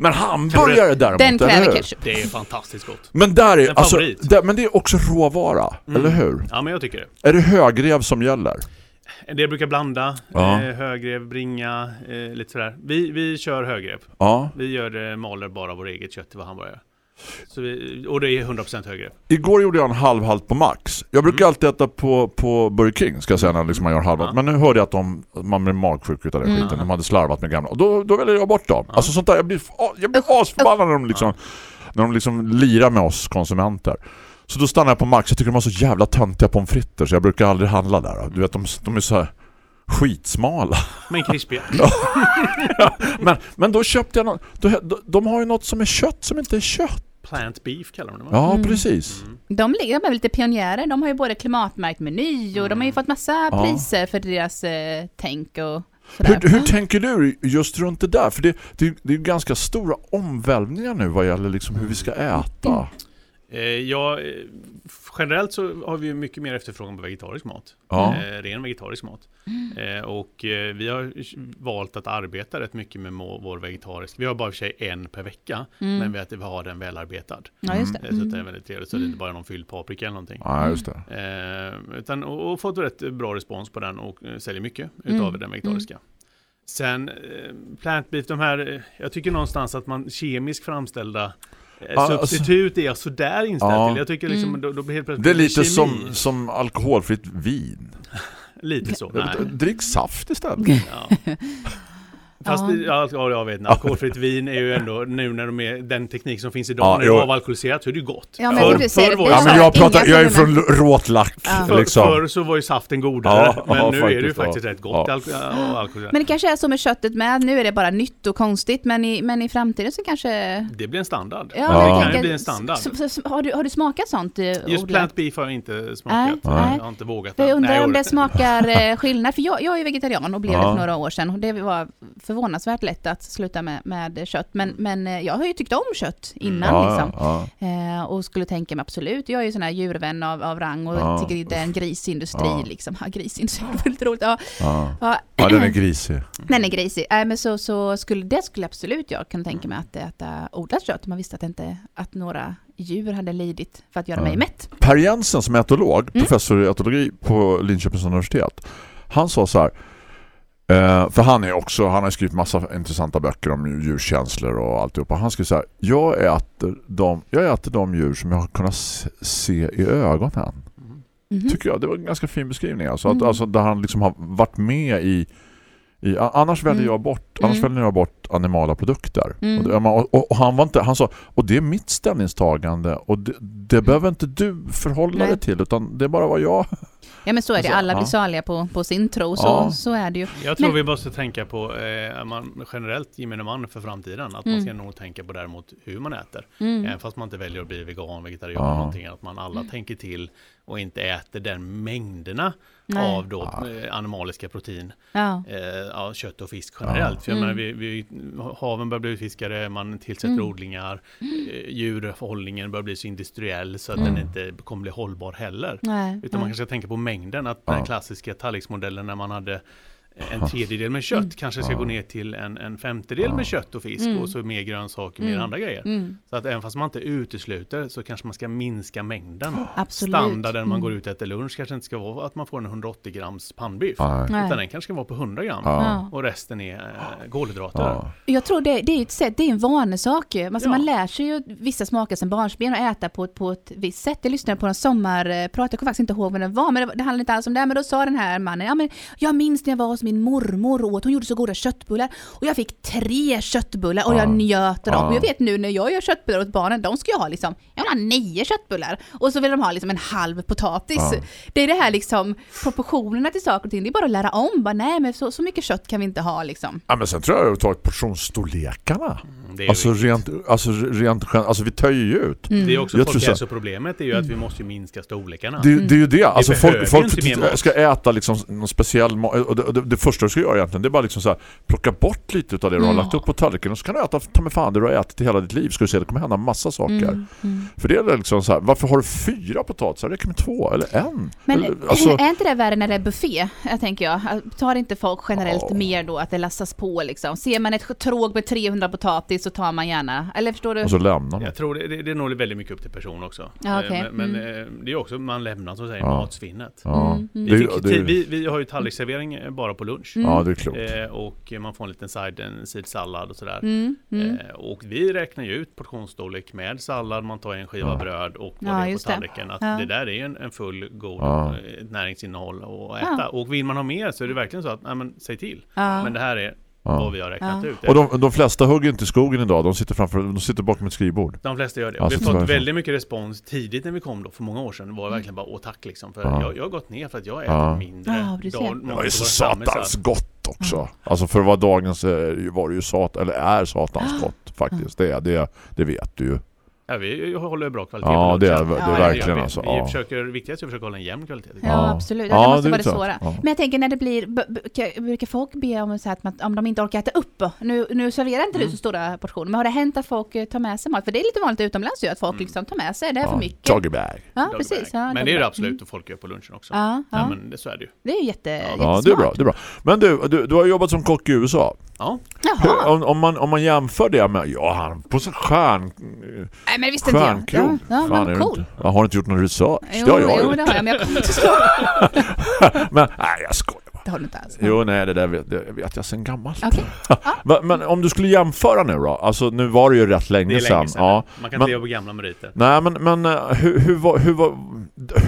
Men hamburgare däremot, Den kräver ketchup. Det är fantastiskt gott. Men där är, alltså, där, men det är också råvara, eller hur? Ja, men jag tycker det. Är det högrev som gäller? En del brukar blanda, Ja. eh, högrev, bringa, eh, lite sådär. Vi, vi kör högrev. Ja. Vi gör det, maler bara vår eget kött till vad hamburgare. Så vi, och det är 100% högrev. Igår gjorde jag en halvhalt på Max. Jag brukar alltid äta på, på Burger King ska jag säga när liksom man gör halvhalt. Ja. Men nu hörde jag att de, man blir magsjuk utav den Mm. skiten. De hade slarvat med gamla. Och då, då väljer jag bort dem. Alltså sånt där, jag blir, jag blir asförbannad när de liksom, när de liksom lirar med oss konsumenter. Så då stannar jag på Max. Jag tycker de har så jävla töntiga pommes frites så jag brukar aldrig handla där. Du vet, de, de är så här skitsmala. Men krispiga. Men, men då köpte jag något, då, de, de har ju något som är kött som inte är kött. Plant beef kallar de det? Ja, Mm. precis. De, ligger- de är lite pionjärer. De har ju både klimatmärkt meny och de har ju fått massa Ja. priser för deras eh, tänk och Sådär. Hur, hur tänker du just runt det där? För det, det, det är ju ganska stora omvälvningar nu vad gäller liksom hur vi ska äta. Eh, ja, eh, generellt så har vi ju mycket mer efterfrågan på vegetarisk mat. Ja. Eh, ren vegetarisk mat. Eh, och vi har valt att arbeta rätt mycket med vår vegetarisk. Vi har bara för sig en per vecka, Mm. men vi, att vi har den välarbetad. Ja, just det. Eh, Så det är Mm. väldigt trevligt, så det är inte bara någon fylld paprika eller någonting. Ja, just det. Utan, och, och fått rätt bra respons på den och säljer mycket Mm. utav den vegetariska. Sen plant beef, de här, jag tycker någonstans att man kemiskt framställda eh, Ja, alltså- substitut är jag sådär inställd Ja. till. Jag tycker liksom, Mm. då, då blir helt plötsligt Det är lite som, som alkoholfritt vin. Lite så, nej. Drick saft istället. Ja. Fast Ja. det- ja, ja, jag vet. Alkoholfritt vin är ju ändå, nu när de är, den teknik som finns idag, Ja, när det är avalkoholiserat så är det ju gott. Ja, men Förr- förr det var det Ja, men jag, pratar, jag är från råtlack. Ja. Förr, Liksom. förr så var ju saften godare, Ja, men ja, nu är det ju faktiskt, rätt gott Ja. alk- ja, alkohol. Men det kanske är så med köttet med, nu är det bara nytt och konstigt, men i, men i framtiden så kanske... Det blir en standard. Ja, Det jag kan ju tänker- bli en standard. har, du, har du smakat sånt? eh, Just odlat? plant beef har jag inte smakat. Nej. Jag har inte vågat jag undrar Nej, om det smakar eh, skillnad, för jag, jag är vegetarian och blev Ja. det för några år sedan. Det var förvånansvärt lätt att sluta med, med kött, men, men eh, jag har ju tyckt om kött innan Ja, liksom. ja, Eh, och skulle tänka mig absolut, jag är ju sån här djurvän av, av rang och Ja. tycker det är en grisindustri Ja. liksom. Ja, grisindustri, väldigt roligt. Ja, ja. ja. den är grisig. Den är grisig. Äh, men så, så skulle, det skulle absolut jag kunna tänka mig att äta odlat kött. Man visste att, inte, att några djur hade lidit för att göra mig mätt. Per Jensen som är etolog, Mm. professor i etologi på Linköpings universitet. Han sa så här eh, för han är också, han har skrivit massa intressanta böcker om djurkänslor och alltihopa. Han så här, jag äter de, jag äter de djur som jag har kunnat se- i ögonen. Mhm. Tycker jag, det var en ganska fin beskrivning. Alltså, att, Mm. alltså där han liksom har varit med i i, annars väljer Mm. jag bort annars Mm. väljer jag bort animala produkter. Mm. Och, det, och, och, och han var inte han sa och det är mitt ställningstagande och det, det behöver inte du förhålla Nej. dig till utan det är bara vad jag Ja men så är det, Alltså, alla blir saliga på, på sin tro, så, Ja. så är det ju. Jag tror Men- vi måste tänka på, eh, man, generellt gemene man för framtiden, att man Mm. ska nog tänka på däremot hur man äter. Mm. Även fast man inte väljer att bli vegan, vegetarian Ja. någonting, att man alla tänker till och inte äter den mängderna Nej. av då, eh, animaliska protein, Ja. eh, ja, kött och fisk generellt. För jag Mm. menar, vi, vi, haven börjar bli utfiskade, man tillsätter Mm. odlingar, eh, djurhållningen börjar bli så industriell så att Mm. den inte kommer bli hållbar heller. Nej. Utan man nej. kanske ska tänka på mängden, att Ja. den klassiska tallriksmodellen när man hade en tredjedel med kött Mm. kanske ska Ja. gå ner till en, en femtedel Ja. med kött och fisk Mm. och så mer grönsaker, mer Mm. andra grejer. Mm. Så att även fast man inte utesluter så kanske man ska minska mängden. Absolut. Standarden man Mm. går ut och äter lunch kanske inte ska vara att man får en 180 grams pannbiff. Nej. Utan den kanske ska vara på 100 gram. Ja. Ja. Och resten är eh, kolhydrater. Ja. Jag tror det, det är ett sätt, det är en vanesak ju. Alltså Ja. Man lär sig ju vissa smaker som barnsben och äta på, ett- på ett visst sätt. Jag lyssnade på en sommarprat, jag kommer faktiskt inte ihåg vad det var, men det, det handlade inte alls om det. Men då sa den här mannen, ja men jag minns när jag var hos min mormor åt, hon gjorde så goda köttbullar. Och jag fick tre köttbullar och Ja. jag njöt av dem. Ja. Och jag vet nu när jag gör köttbullar åt barnen, de ska jag ha liksom, jag vill ha nio köttbullar. Och så vill de ha liksom en halv potatis. Ja. Det är det här liksom, proportionerna till saker och ting, det är bara att lära om. Bara, nej men så, så mycket kött kan vi inte ha liksom. Ja, men sen tror jag tagit portionsstorlekarna. Mm, Alltså viktigt. rent, alltså rent alltså vi töjer ju ut. Mm. det är också folkhälsoproblemet är ju att vi måste ju minska storlekarna. Det, det är ju det. Alltså behöver folk, folk ska äta liksom någon speciell. Och det, det, det första du ska göra egentligen det är bara liksom så här, plocka bort lite av det du har Mm. lagt upp på tallriken och så kan du äta ta med fan det du har ätit i hela ditt liv. Ska du se, det kommer hända massa saker. Mm, mm. För det är liksom så här, varför har du fyra potatisar? Det räcker med två eller en. Men eller, alltså, är inte det värre när det är buffé? Jag tänker jag. Tar inte folk generellt Ja. mer då att det lastas på liksom? Ser man ett tråg med 300 potatis så tar man gärna, eller förstår du? och så lämnar man. Jag tror det, det, det är nog väldigt mycket upp till person också. Ja, okej. Eh, Men, men Mm. eh, det är också, man lämnar så att säga Ja. matsvinnet. Ja. Mm, mm. Vi, fick, det, tid- vi, vi har ju tallriksservering eh, bara på lunch. Mm. ja, det är klokt. Eh, och man får en liten side, en sidsallad och sådär. Mm. Eh, och vi räknar ju ut portionsstorlek med sallad, man tar en skiva Ja. bröd och vad Ja, det är på tallriken. Att Ja. det där är ju en, en full god Ja. eh, näringsinnehåll att Ja. äta. Och vill man ha mer så är det verkligen så att, nej men säg till. Ja. Men det här är Ja. vad vi har räknat Ja. ut. Och de, de flesta hugger inte i skogen idag. De sitter framför, de sitter bakom ett skrivbord. De flesta gör det. Ja, vi har fått väldigt mycket respons tidigt när vi kom då för många år sedan. Det var verkligen bara åh tack liksom. För Ja. jag, jag har gått ner för att jag äter Ja. mindre. Ja, du ser. dag- Det var ju så satans gott också. Alltså för att vara dagens eh, var det ju sat eller är satans gott faktiskt. Det, är- det, det vet du ju. Ja, vi håller bra kvalitet Ja, det är, det Ja, är ja, verkligen vi, alltså. Vi Ja. försöker, viktigast är att försöka hålla en jämn kvalitet. Ja, Ja. absolut. Ja, det måste det vara det svåra. Ja. Men jag tänker när det blir, brukar, folk be om så här att man, om de inte orkar äta upp, nu, nu serverar inte Mm. du så stora portioner, men har det hänt att folk eh, tar med sig mat? För det är lite vanligt utomlands ju att folk liksom tar med sig, det är för mycket. Doggy bag. Ja, precis. Ja, men det är det absolut och folk gör på lunchen också. Mm. Ja, Ja, ja. men det, så är det ju. det är ju jätte, Ja, det är bra. Det är bra. Men du, du, du har jobbat som kock i USA. Ja, Hur, om, om, man, om man jämför det med, ja han på så stjärn, nej men det visste inte jag. stjärnkrog. Ja, ja Fan, men cool. inte- har du inte gjort någon research? Jo, det har jag jo, det har jag, men jag kommer inte svara. Men nej, jag skojar. Det har du inte alls. Jo, nej, det där vet, det vet jag sen gammalt. Okej. Men, men om du skulle jämföra nu då, alltså nu var det ju rätt länge, det är sedan. länge sedan. Ja. Man kan Men- inte på gamla meriter. Nej, men, men eh, hur, hur, var, hur, var,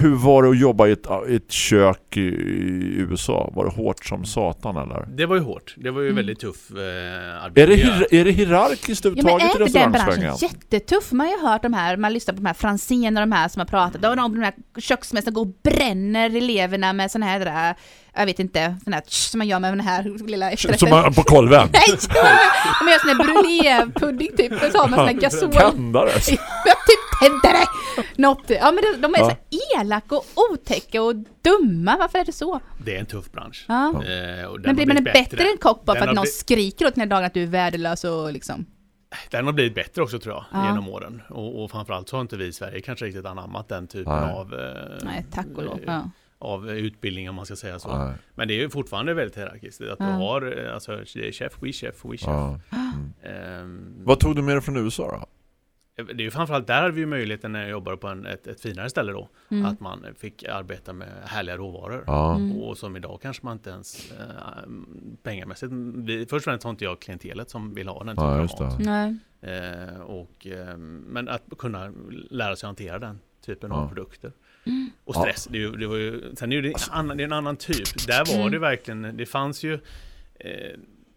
hur var det att jobba i ett, i ett kök i, i USA? Var det hårt som satan eller? Det var ju hårt. Det var ju Mm. väldigt tuff eh, Är det, hier, är det hierarkiskt Ja, men överhuvudtaget i är den branschen restaurangsvängen? jättetuff? Man har ju hört de här, man lyssnar på de här Franzén och de här som har pratat, och de, de här köksmästarna går och bränner eleverna med sån här, där, jag vet inte, sån här tsch, som man gör med den här lilla efterrätten. Som man, på kolven? Nej! De gör sån här brûlé-pudding typ, och så har man sån här gasol. Tändare? Jag typ tändare! Något, ja men de, de är Ja. så elaka och otäcka och dumma, varför är det så? Det är en tuff bransch. Ja. Eh, och den Men blir man en bättre än kock bara för att någon blivit- skriker åt den här dagen att du är värdelös och liksom... Den har blivit bättre också tror jag, Ja. genom åren. Och, och framförallt så har inte vi i Sverige kanske riktigt anammat den typen Nej. av, eh, Nej, tack och lov. Ja. Av utbildning om man ska säga så. Nej. Men det är ju fortfarande väldigt hierarkiskt. Att Ja. du har, alltså det är chef, we chef, we chef. Ja. Ehm, Vad tog du med dig från USA då? Det är ju framförallt där hade vi möjligheten när jag jobbade på en, ett, ett finare ställe då. Mm. Att man fick arbeta med härliga råvaror. Ja. Mm. Och som idag kanske man inte ens äh, pengamässigt. Vi, först och främst har inte jag klientelet som vill ha den typen Ja, av mat. Nej. Eh, och, eh, men att kunna lära sig hantera den typen Ja. av produkter. Och Ja. stress, det, är ju- det var ju, sen är det, en annan, det är en annan typ. Där var Mm. det verkligen, det fanns ju eh,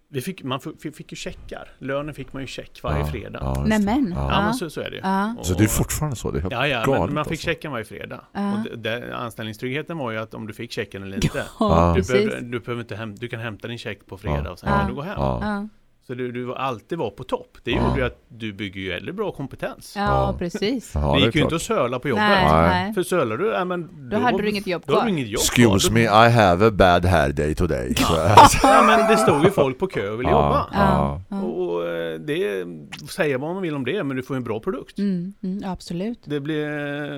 vi fick, man fick, fick ju checkar. Lönen fick man ju check varje Ja, fredag. ja, det. Nämen. Ja, Ja. men så, så är det ju. Ja. Och- Så det är fortfarande så? Det är helt Ja, ja galet men man fick alltså. checken varje fredag. Ja. Och det, det, anställningstryggheten var ju att om du fick checken eller inte. Ja, Du, behöver, du, behöver inte häm, du kan hämta din check på fredag Ja. och sen Ja. kan du gå hem. Så du, du var- alltid var på topp. Det gjorde ju att du bygger ju väldigt bra kompetens. ja, Ja. precis. Ja, det det gick ju inte att söla på jobbet. Nej, Nej. För sölar du, ja, men Då hade du inget jobb Då har kvar. inget jobb Excuse kvar. me, I have a bad hair day today. Ja, men det stod ju folk på kö och ville jobba. Ja. Ja. Och, eh, det, säga vad man vill om det, men du får en bra produkt. Mm, mm, absolut. Det blir,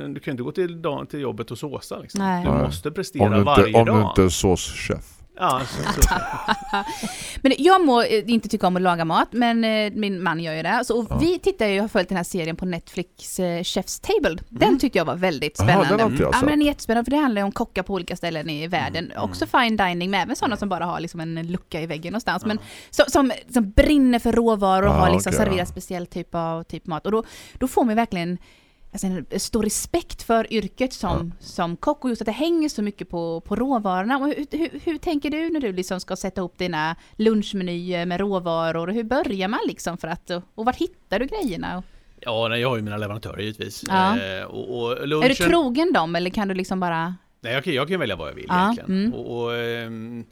du kan ju inte gå till, dag, till jobbet och såsa liksom. Nej. Du Nej. måste prestera Om du varje inte, om dag. du inte är såschef. Ja, så, så. Men jag må eh, inte tycka om att laga mat, men eh, min man gör ju det. Så, och vi tittar ju, har följt den här serien på Netflix, eh, Chef's Table. Den tyckte jag var väldigt spännande. den inte jag ja, men den är jättespännande, för det handlar ju om kockar på olika ställen i världen. Också fine dining, men även sådana som bara har liksom en lucka i väggen någonstans. Men som, som, som brinner för råvaror och Ja, har liksom okej. serverat speciell typ av typ mat. Och då, då får man verkligen alltså, en stor respekt för yrket som, som kock och just att det hänger så mycket på, på råvarorna. Och hur, hur, hur tänker du när du liksom ska sätta ihop dina lunchmenyer med råvaror? Och hur börjar man liksom för att, och, och vart hittar du grejerna? Ja, nej, jag har ju mina leverantörer givetvis. Ja. Eh, och, och är lunchen, du trogen dem eller kan du liksom bara... Nej, jag kan, jag kan välja vad jag vill Ja, egentligen. mm. Och, och, ehm,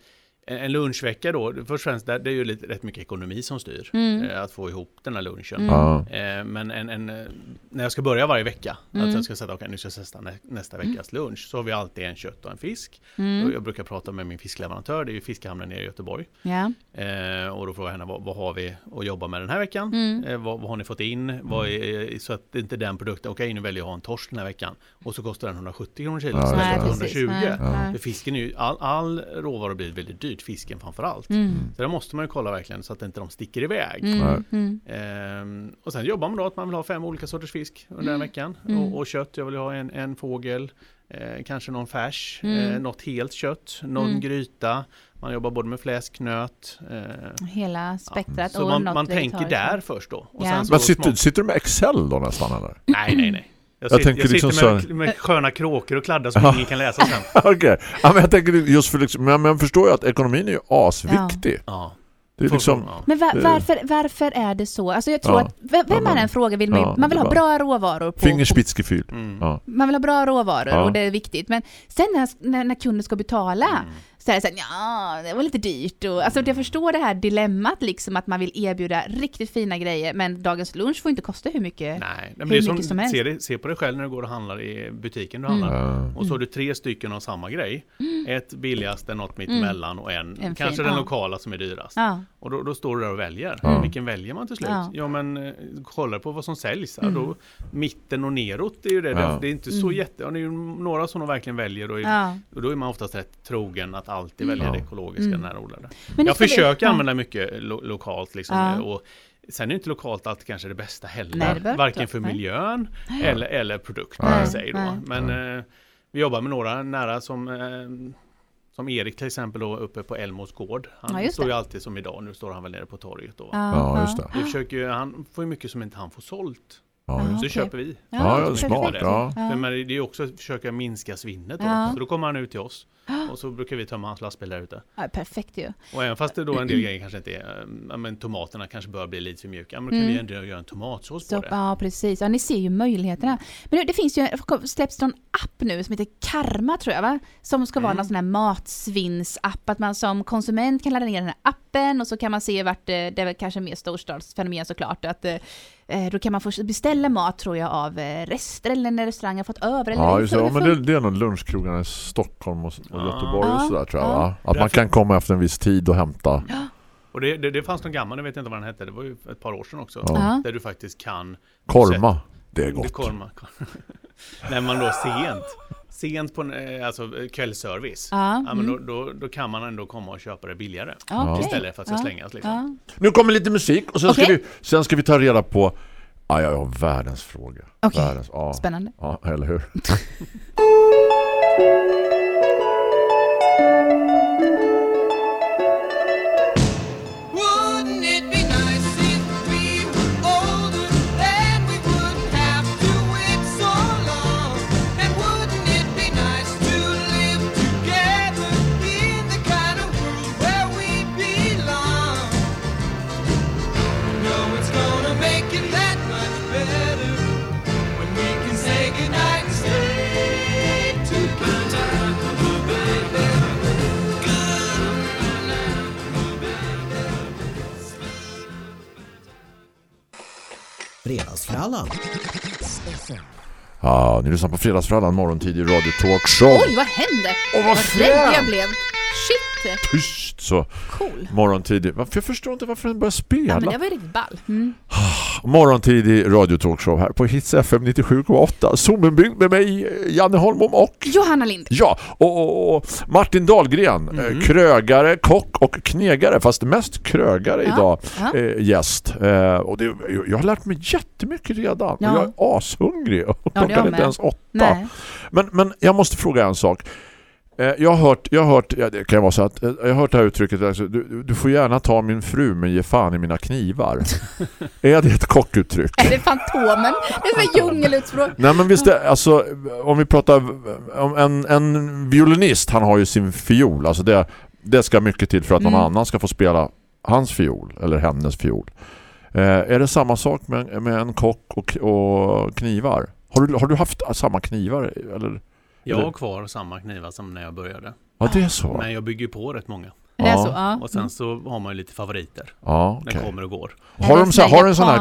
en lunchvecka då, först och främst, där, det är ju lite, rätt mycket ekonomi som styr. Mm. eh, Att få ihop den här lunchen. Mm. Ja. Eh, Men en, en, eh, när jag ska börja varje vecka, Mm. att jag ska säga okej nu ska jag nä, nästa veckas lunch, så har vi alltid en kött och en fisk. Mm. Och jag brukar prata med min fiskleverantör, det är ju Fiskhamnen nere i Göteborg. Ja. Eh, och då frågar jag henne, vad, vad har vi att jobba med den här veckan? Mm. Vad, vad har ni fått in? Vad är, så att det inte är den produkten, okej nu väljer jag att ha en torsk den här veckan. Och så kostar den 170 kronor kilo Ja, istället för precis. 120. Nej, nej. För fisken är ju, all, all råvara blir väldigt dyrt, fisken framförallt. Mm. Så där måste man ju kolla verkligen så att inte de sticker iväg. Mm. Mm. Ehm, och sen jobbar man då att man vill ha fem olika sorters fisk under den veckan. Mm. Och, och kött, jag vill ha en, en fågel, eh, kanske någon färs, Mm. eh, något helt kött, någon Mm. gryta. Man jobbar både med fläsk, nöt. Eh, Hela spektrat så och man, något man tänker där först då. Och Ja. sen så Men sitter, smak- sitter du med Excel då nästan eller? Nej, nej, nej. Jag, Jag sitter, tänker jag liksom sitter med, med sköna kråkor och kladdar som ingen kan läsa sen. Okej, ja, men jag tänker just för liksom, men men jag förstår ju att ekonomin är ju asviktig. Ja. Det är liksom, Ja. Men va- Det- varför, varför är det så? Alltså jag tror Ja. att, vem Ja, man än frågar vill man Ja, man vill ha bra råvaror på, Fingerspitzgefühl. Mm. Ja. man vill ha bra råvaror Ja. och det är viktigt. Men sen när, när, när kunden ska betala Mm. Så är det så här, ja, det var lite dyrt. Och, alltså jag förstår det här dilemmat liksom att man vill erbjuda riktigt fina grejer men dagens lunch får inte kosta hur mycket. Nej, men Hur det är mycket som som, helst. se, det, se på dig själv när du går och handlar i butiken du Mm. handlar. Eh, Och så har du tre stycken av samma grej. Ett billigaste, något mittemellan och en, En kanske fin, den ja. lokala som är dyrast. Ja, Och då, då står du där och väljer. Ja. Vilken väljer man till slut? Ja. Ja, men eh, kolla på vad som säljs. Mm. Ja, då, mitten och neråt är ju det. Ja. Det är inte så jätte... Ja, det är ju några som de verkligen väljer och, ja. och då är man oftast rätt trogen att alltid välja Ja. det ekologiska Mm. närodlade. Men Jag försöker ja. använda mycket lo lokalt liksom. Ja. Och sen är inte lokalt alltid kanske det bästa heller. Nej, det Varken för miljön eller, eller produkten Nej. i sig då. Men eh, vi jobbar med några nära som eh, som Erik till exempel då uppe på Elmos gård. Han Ja, står ju alltid som idag. Nu står han väl nere på torget då. Ja, just det. Vi försöker ju, han får ju mycket som inte han får sålt. Ja, Så okej. köper vi. Ja, ja, smart. Ja. Ja. Men det är ju också att försöka minska svinnet då. Ja. Så då kommer han ut till oss. Och så brukar vi tömma hans lastbil där ute. Ja, perfekt ju. Och även fast det då en del grejer kanske inte är, men tomaterna kanske bör bli lite för mjuka, men då kan Mm. vi ändå göra en tomatsås på Så, det. ja, precis. Ja, ni ser ju möjligheterna. Men det, det finns ju, släpps det någon app nu som heter Karma tror jag va? Som ska vara Mm. någon sån här matsvinnsapp. Att man som konsument kan ladda ner den här appen och så kan man se vart, eh, det är väl kanske mer storstadsfenomen såklart, att eh, då kan man få beställa mat tror jag av eh, rester eller när restaurangen har fått över. Eller Ja, just det. Ja, men det, det är nog lunchkrogarna i Stockholm och, och Ja. Göteborg och Ja. sådär tror jag. Ja. Va? Att man kan komma efter en viss tid och hämta. Och det, det, det fanns någon gammal, jag vet inte vad den hette, det var ju ett par år sedan också. Ja. Ja. Där du faktiskt kan... Korma. Det är Det gott. korma. När man då sent, sent på en, eh, alltså eh, kvällsservice. Ja, Ja, men då, mm. då, då kan man ändå komma och köpa det billigare. Ja, okej. Istället för att det Ja. ska slängas liksom. Ja. Nu kommer lite musik och sen, ska, Okej. vi, sen ska vi ta reda på Ja, jag har världens fråga. Okej. Världens, ja. Spännande. ja, eller hur? Ja, ni lyssnar på Fredagsfrallan, morgontid i Radio Talk Show. Oj, vad hände? Åh, vad rädd fränt! jag blev. Shit, Tyst så. cool. Morgontid. Varför jag förstår inte varför den börjar Ja, men spela. det var riktigt ball. Mm. Morgontid i Radio Talk Show här på Hits FM 97,8. Zoomenbygd med mig, Janne Holmom och Johanna Lind. Ja, och, och, Martin Dahlgren, Mm. eh, krögare, kock och knegare, fast mest krögare Ja, idag, ja. eh, gäst. Eh, och det, jag har lärt mig jättemycket redan. Ja. Och jag är ashungrig och Ja, det klockan är jag är inte ens åtta. Nej. Men, men jag måste fråga en sak. Eh, Jag har hört, jag har hört, ja, det kan vara så att eh, jag har hört det här uttrycket, alltså, du, du får gärna ta min fru men ge fan i mina knivar. är det ett kockuttryck? Är det Fantomen? Det är djungelutspråk. Nej men visst det, alltså om vi pratar om en, en violinist, han har ju sin fiol, alltså det, det ska mycket till för att någon Mm. annan ska få spela hans fiol eller hennes fiol. Eh, är det samma sak med, med en kock och, och knivar? Har du, har du haft samma knivar? Eller? Jag har kvar samma knivar som när jag började. Ja, det är så. Men jag bygger på rätt många. Det är så, ja. Och sen så har man ju lite favoriter. Ja, Den okej. kommer och går. Har de så har en sån här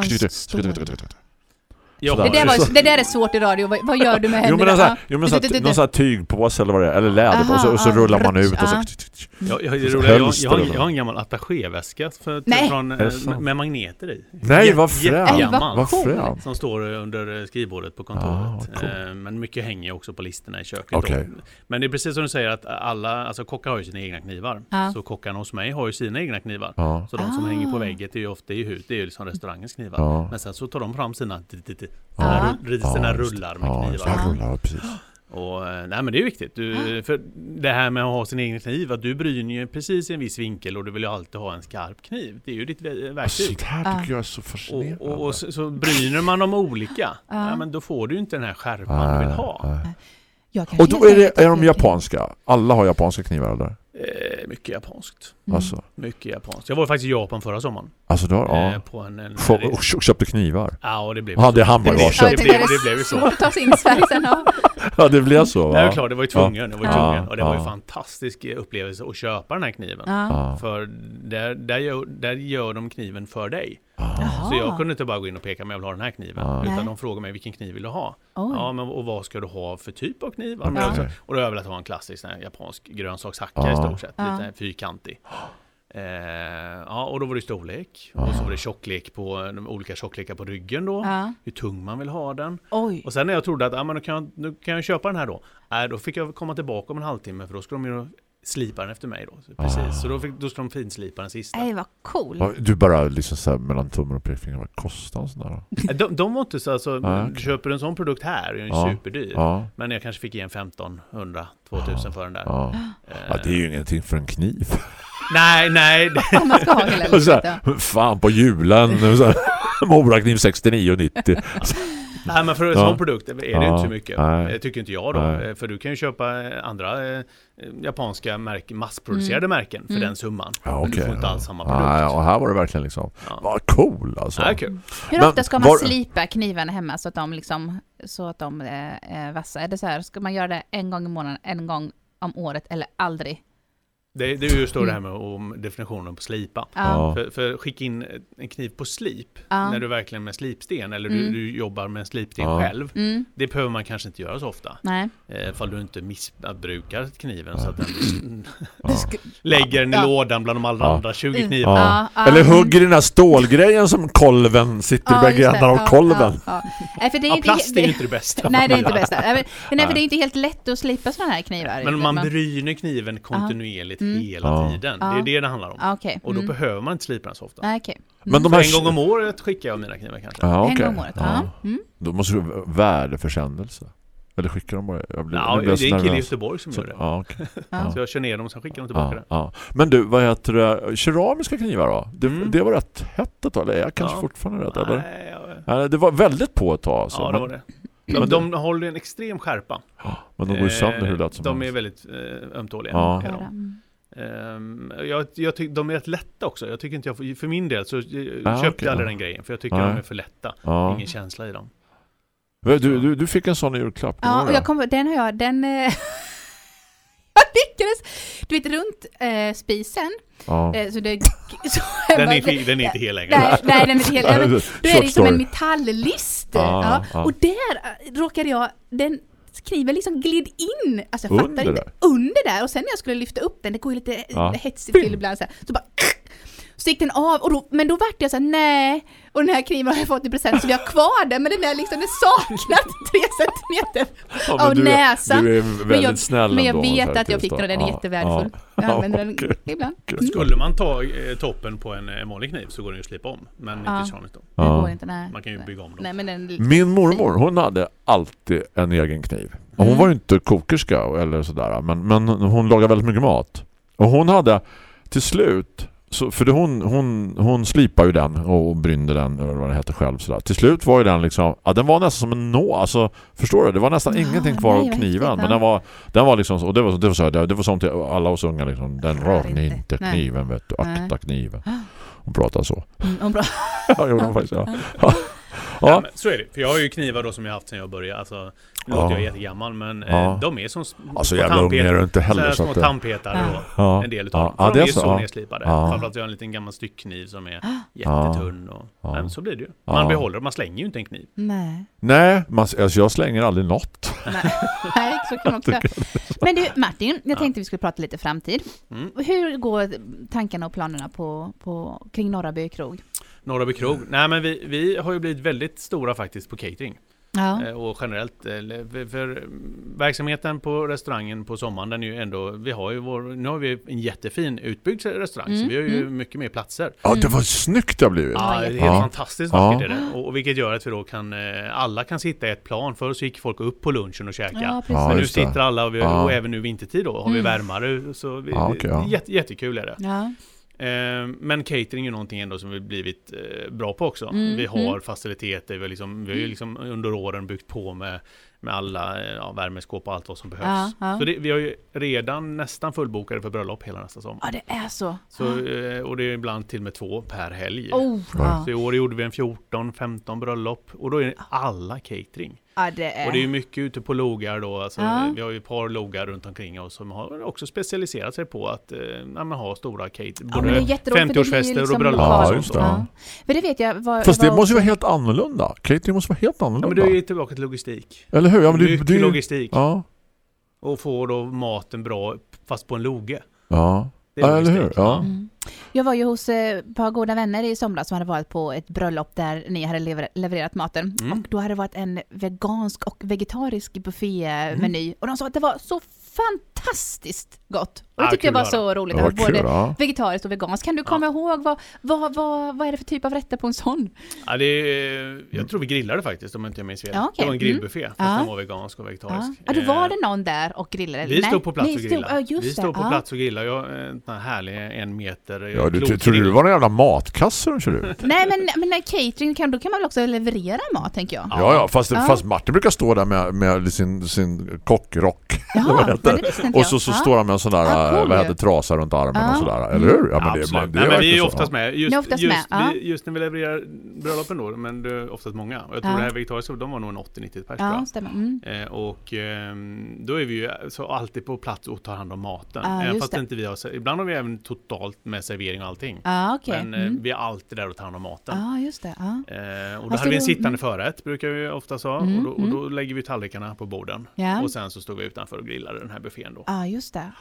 Det där, ju- var, det där är svårt i radio. Vad, vad gör du med Jo men, händerna? en sån här, Ja. jo, men här, någon sån här tygpåse eller vad det är, eller läder och så, och så Aha, rullar man ut och så... Ja. Jag, jag, har, eller jag har en gammal attachéväska för, från, det eh, med magneter i. Nej, vad fränt! Som står under eh, skrivbordet på Ah, kontoret. coolt. Eh, Men mycket hänger också på listorna i köket. Men det är precis som du säger att alla, alltså kockar har ju sina egna knivar. Så kockarna hos mig har ju sina egna knivar. Så de som Ah. hänger på väggen det är ju ofta i hus, det är ju liksom restaurangens knivar. Men sen så tar de fram sina, Ja. sina Ja, det. rullar med Ja, det. knivar. Ja, rullar, precis. Och, eh, nej men det är viktigt. Du, för det här med att ha sin egen kniv, att du bryner ju precis i en viss vinkel och du vill ju alltid ha en skarp kniv. Det är ju ditt verktyg. Sånt här Ja. tycker jag är så fascinerande. Och, och, och så, så bryner man dem olika, ja. men då får du inte den här skärpan du vill ha. Och då är, det, är de japanska? Alla har japanska knivar eller? Eh, mycket japanskt. Mm. Alltså, Mycket japanskt. Jag var faktiskt i Japan förra sommaren. alltså då, Eh, ja. på en, en, Shop- Och kö- köpte knivar. Ja, och det blev Ja, så. det är handbagaget. Det, Ja, det, blev, det, det blev ju så. Svårt att ta sig in i Sverige sen. Ja. Ja, det blev så va? Det är klart, det var ju tvungen. Det var ju Ja. tvungen. Och det var ju Ja. en fantastisk upplevelse att köpa den här kniven. Ja. Ja. För där, där, gör, där gör de kniven för dig. Jaha. Så jag kunde inte bara gå in och peka med jag vill ha den här kniven. Ja. Utan de frågade mig vilken kniv vill du ha? Oj. Ja, men och vad ska du ha för typ av kniv? Okej. Men, och då har jag velat ha en klassisk här japansk grönsakshacka i stort sett. Lite fyrkantig. Eh, ja, och då var det storlek. Och så var det tjocklek på, de olika tjocklekar på ryggen då. Hur tung man vill ha den. Oj. Och sen när jag trodde att ah, men då kan jag, nu kan jag köpa den här då. Nej, då fick jag komma tillbaka om en halvtimme för då ska de ju slipa den efter mig då. Så, precis, Ah. så då, fick, då ska de finslipa den sista. Nej, vad cool. Du bara liksom så här mellan tummen och pekfingret, vad kostar en sån där? då? De, de var inte så, alltså, Ah, okej. köper du en sån produkt här är den ju Ja. superdyr. Ja, Men jag kanske fick igen 1500, 2000 för den där. ja. Eh, ja, det är ju ingenting för en kniv. Nej, nej. Om man ska ha hela livet. fan på julen, Morakniv 69,90. Nej, men för en Ja. sån produkt är det Ja, inte så mycket. nej. Tycker inte jag då. Nej. Eh, För du kan ju köpa eh, andra eh, japanska märken, massproducerade märken för Mm. den summan. Ja, Men du får inte alls samma produkt. Nej, och här var det verkligen liksom, Ja. vad cool alltså. Ja, kul. Hur Men ofta ska man var- slipa knivarna hemma så att de liksom så att de är, är vassa? Är det så här, ska man göra det en gång i månaden, en gång om året eller aldrig? Det, det är just då det här med om definitionen på slipa. Ja. För, för skicka in en kniv på slip, Ja. när du verkligen med slipsten, eller Mm. du, du jobbar med en slipsten Ja. själv. Mm. Det behöver man kanske inte göra så ofta. Nej. Eh, Fall du inte missbrukar kniven så att den Ja. lägger den i Ja. lådan bland de alla Ja. andra 20 Mm. knivarna. Ja. Ja, ja. Eller hugger i den här stålgrejen som kolven sitter i bägge just det. ändar av Ja, kolven. Ja, ja. Ja, plast är ju inte det bästa. Nej, det är inte det bästa. Nej, men, nej, för det är inte helt lätt att slipa sådana här knivar. Men man Man- bryner kniven kontinuerligt Mm. hela Ja. tiden. Ja. Det är det det handlar om. Ja, okej. Och då Mm. behöver man inte slipa den så ofta. Nej, okej. Men de Så här... en gång om året skickar jag mina knivar kanske. Ja, En okej. gång om året. Ja. Mm. Då måste du värdeförsändelse. Eller skickar de bara? Jag blir, Ja, nu blir jag det är så en kille i. Göteborg som Så, gör det. ja, okej. Ja. Så jag kör ner dem och sen skickar de tillbaka ja, det. ja. Men du, vad heter det? Keramiska knivar då? Det, Mm. det var rätt hett ett tag, eller är jag kanske Ja. fortfarande rätt? Eller? Nej, ja, Ja, det var väldigt på ett tag alltså. ja, det men, var det. De, de håller en extrem skärpa. men de går ju sönder hur lätt som De är helst. väldigt eh, ömtåliga. Ja. Ehm, jag, jag tycker de är rätt lätta också. Jag tycker inte jag för min del så eh, Ah, köpte okej, jag aldrig ja. den grejen. För jag tycker Nej. de är för lätta. Ja. Ingen känsla i dem. Du, du, du fick en sån i julklapp. Ja, och jag kommer, den har jag, den... Eh, jag lyckades, du vet runt eh, spisen, Ja. eh, så det... Så, Den är, inte- den är inte hel längre. Nej, nej, den är inte men Då är det som en story. metallist. Ja, Ja, ja. Och där råkade jag, den kniven liksom gled in, alltså jag Under fattar inte, där? under där. Och sen när jag skulle lyfta upp den, det går ju lite Ja. hetsigt till ibland så, här, så bara så gick den av, och då, men då vart jag så här, nej, och den här kniven har jag fått i present så vi har kvar den, men den där liksom, den saknar tre centimeter Ja, av du, är- näsan. Du är väldigt Men jag, snäll men jag ändå, vet att jag fick den och den är Ja, jättevärdefull. ja. Jag använder den okej. ibland. Mm. Skulle man ta eh, toppen på en eh, vanlig kniv så går den ju att slipa om. Men Ja. inte keramiskt då. Det Ja. går inte, nej. Man kan ju bygga om dem. Nej, men den, Min mormor, hon hade alltid en egen kniv. Och hon Mm. var ju inte kokerska eller sådär, men, men hon lagade väldigt mycket mat. Och hon hade till slut, så, för det hon, hon, hon slipade ju den och brynde den, eller vad det heter själv. Sådär. Till slut var ju den liksom, ja den var nästan som en nå, alltså förstår du? Det var nästan Ja, ingenting kvar nej, av kniven. Men den var, den var liksom, och det var, det var så här, det, var sånt till alla oss unga liksom, den Rör inte. inte Nej. kniven vet du, akta Nej. kniven. Hon pratade så. Mm, och bra. Ja, gjorde hon faktiskt, ja. Ja. Ja. men så är det. För jag har ju knivar då som jag haft sedan jag började. Alltså, nu Ja. låter jag jättegammal men Ja. eh, de är som s- Alltså små jävla ung är du inte heller, så små tandpetare Ja. Ja. En del utav Ja, dem. ja, de är är så, så ja. nedslipade. Ja. Framförallt jag har en liten gammal styckkniv som är Ja. jättetunn. Och, Ja. Men så blir det ju. Ja. Man behåller man slänger ju inte en kniv. Nej. Nej, man, alltså jag slänger aldrig något. Nej, Nej, så kan man också. Men du Martin, jag tänkte vi skulle prata lite framtid. Mm. Hur går tankarna och planerna på, på, kring Norraby krog? Norraby krog. Nej men vi, vi har ju blivit väldigt stora faktiskt på catering. Ja. Eh, Och generellt, eller för, verksamheten på restaurangen på sommaren, den är ju ändå, vi har ju vår, nu har vi en jättefin utbyggd restaurang, Mm, så vi har ju mm. mycket mer platser. Ja, det var snyggt det har blivit. Ja, det är helt Ja. fantastiskt Ja. vackert är det. Och, och vilket gör att vi då kan, eh, alla kan sitta i ett plan. Förr så gick folk upp på lunchen och käka. Ja, precis. Ja, Men nu sitter alla och, vi, Ja. och även nu vintertid då har vi Mm. värmare. Så vi, Ja, okej, ja. jätte, jättekul är det. Eh, men catering är någonting ändå som vi blivit eh, bra på också. Mm, vi har mm. faciliteter, vi har, liksom, vi har ju liksom under åren byggt på med med alla eh, ja, värmeskåp och allt vad som behövs. Ja, ja. Så det, vi har ju redan nästan fullbokade för bröllop hela nästa sommar. Ja, det är så. Så, eh, och det är ibland till och med två per helg. Oh, ja. Så i år gjorde vi en 14-15 bröllop och då är det alla catering. Ja, det är... Och det är ju mycket ute på logar då. Alltså, Ja. Vi har ju ett par logar runt omkring oss som har också specialiserat sig på att eh, ja, men ha stora catering. Ja, men det det ju 50-årsfester liksom och bröllop. Ja, just det. Ja. För det vet jag. Var, Fast det var måste ju vara helt annorlunda. Catering måste vara helt Ja, annorlunda. men det är ju tillbaka till logistik. Eller hur? Ja, men det, mycket det, är ju- logistik. Ja. Och få då maten bra fast på en loge. Ja. Det är Ja, eller hur? Ja. Mm. Jag var ju hos eh, ett par goda vänner i somras som hade varit på ett bröllop där ni hade lever- levererat maten. Mm. Och då hade det varit en vegansk och vegetarisk buffémeny. Och de sa att det var så fantastiskt gott. Och det Ah, tyckte jag kul var så roligt. Det var att både kul. Ja. vegetariskt och veganskt. Kan du komma ihåg vad, vad, vad, vad är det för typ av rätter på en sån? Ja, det är, jag tror vi grillade faktiskt om jag inte minns fel. Ja, okej. Det var en grillbuffé fast Ja. den var vegansk och Ja. vegetarisk. Ja, då var Eh, det någon där och grillade? Vi Nej, stod på plats ni och stod- grillade. Ja, just vi det. stod på ja. plats och grillade. Jag, en sån här härlig en meter Ja, du, tror du det var en jävla matkasse de kör ut? Nej, men, men när catering, kan, då kan man väl också leverera mat, tänker jag? Ja, ja, fast, Ja. fast Martin brukar stå där med, med sin, sin kockrock. Heter det visste inte Och jag. så, så Ja. står han med en sån där, Ja, cool vad ju. heter trasa runt armen Ja. och sådär. Eller hur? Ja, men det, Absolut. man, det Nej, men vi är verkligen oftast så. med. Just, oftast just, med, ja. vi, just när vi levererar bröllopen då, men det är oftast många. Och jag tror Ja. det här vegetariska, de var nog en 80-90 pers Ja, stämmer. Mm. Eh, och ehm, då är vi ju så alltid på plats och tar hand om maten. Ja, just fast det. inte vi har, ibland har vi även totalt med servering och allting. Ja, okej. Men eh, Mm. vi är alltid där och tar hand om maten. Ja, just det. Ja. Eh, och då hade vi en det- sittande mm. förrätt, brukar vi oftast ha. Mm, och, då, och mm. då lägger vi tallrikarna på borden. Ja. Och sen så stod vi utanför och grillade den här buffén då. ja, just det.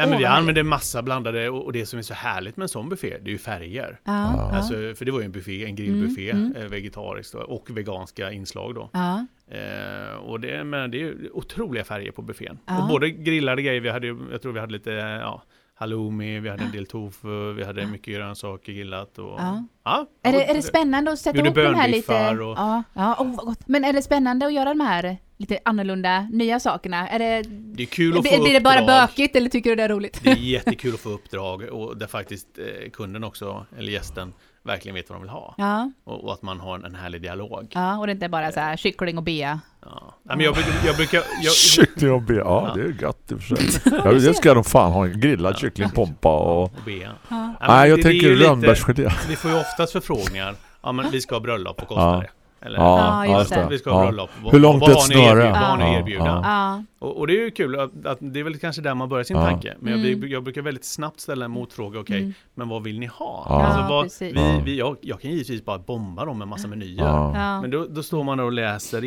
Nej men vi vad använder massa blandade och, och det som är så härligt med en sån buffé, det är ju färger. Ja, ja. Alltså, för det var ju en buffé, en grillbuffé, Mm, eh, vegetariskt och veganska inslag då. ja. Eh, och det, men det är ju otroliga färger på buffén. Ja. Och både grillade grejer, vi hade jag tror vi hade lite, ja, halloumi, vi hade en del tofu, vi hade mycket grönsaker grillat och... Ja. Ja, Är det, är det spännande att sätta ihop de här lite... och- Ja, ja oh, vad gott. Men är det spännande att göra de här lite annorlunda, nya sakerna? Är det, Det är kul att blir, få blir det bara bökigt eller tycker du det är roligt? Det är jättekul att få uppdrag och där faktiskt eh, kunden också, eller gästen, verkligen vet vad de vill ha. Ja, Och, och att man har en, en härlig dialog. ja, och det är inte bara så här kyckling och bea. Ja. Nej, men jag brukar... Jag brukar jag, Kyckling och be, ja, Ja. det är gött i och för sig. Ja, det ska de fan ha, en grillad Ja. kycklingpompa och... och bea. Ja. Nej, jag det- tänker rönnbärsgelé. Vi får ju oftast förfrågningar. Ja, men vi ska ha bröllop och kostar Ja. det. Eller, Ja, Ja, ja, just det. Vi ska ha Ja. bröllop. Vad- Hur långt är ett snöre? Vad har ni Ja, erbjuda? ja. Ja, Och, och det är ju kul att, att det är väl kanske där man börjar sin Ja. tanke. Men jag, Mm. jag brukar väldigt snabbt ställa en motfråga. Okej, Mm. men vad vill ni ha? Ja. Alltså, Ja, vad, vi, Ja. vi, jag, jag kan givetvis bara bomba dem med massa menyer. Ja. ja. Men då, då står man och läser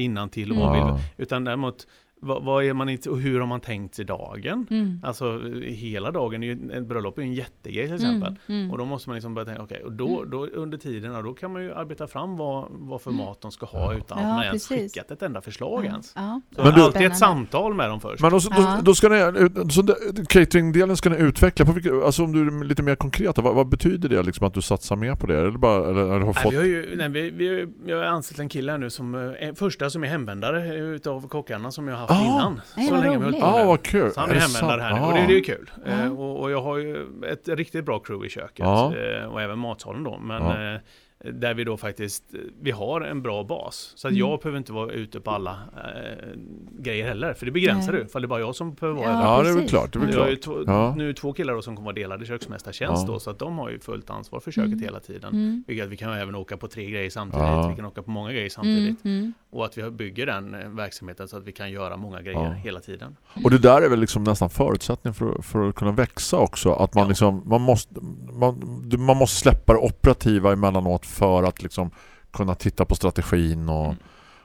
Mm. vad vill. Ja. Utan däremot, vad, vad är man inte, och hur har man tänkt sig dagen? Mm. Alltså hela dagen, är ju, ett bröllop är ju en jättegrej till exempel. Mm. Mm. Och då måste man liksom börja tänka, okej, och då, då under tiden, då kan man ju arbeta fram vad, vad för mat de ska ha utan att Ja, man ens precis. skickat ett enda förslag ens. Ja. Så Men du- alltid ett samtal med dem först. Men då, då, då ska ni, så cateringdelen ska ni utveckla. På vilka, alltså om du är lite mer konkreta, vad, vad betyder det liksom att du satsar mer på det? Eller bara, eller, eller har Nej, fått... vi har ju, nej, vi, vi, jag har anställt en kille här nu som eh, är första som är hemvändare utav kockarna som jag har haft Ah. innan. Nej, så länge vi Ja, det. vad kul. Så han Är är det hemvändare här nu Ah. och det, det är ju kul. Eh, och, och jag har ju ett riktigt bra crew i köket eh, och även matsalen då. Men eh, där vi då faktiskt, vi har en bra bas. Så att Mm. jag behöver inte vara ute på alla eh, grejer heller. För det begränsar Nej. du. För det är bara jag som behöver vara Ja. Ja, det är väl klart. Det är väl klart. två, Ja. nu två killar då som kommer vara delade köksmästartjänst Ja. då. Så att de har ju fullt ansvar för köket Mm. hela tiden. Mm. Vilket att vi kan ju även åka på tre grejer samtidigt. Ja. Vi kan åka på många grejer Mm. samtidigt. Mm. Och att vi bygger den eh, verksamheten så att vi kan göra många grejer Ja. hela tiden. Och det där är väl liksom nästan förutsättning för, för att kunna växa också. Att man Ja. liksom, man måste, man, man måste släppa det operativa emellanåt för att liksom kunna titta på strategin och, Mm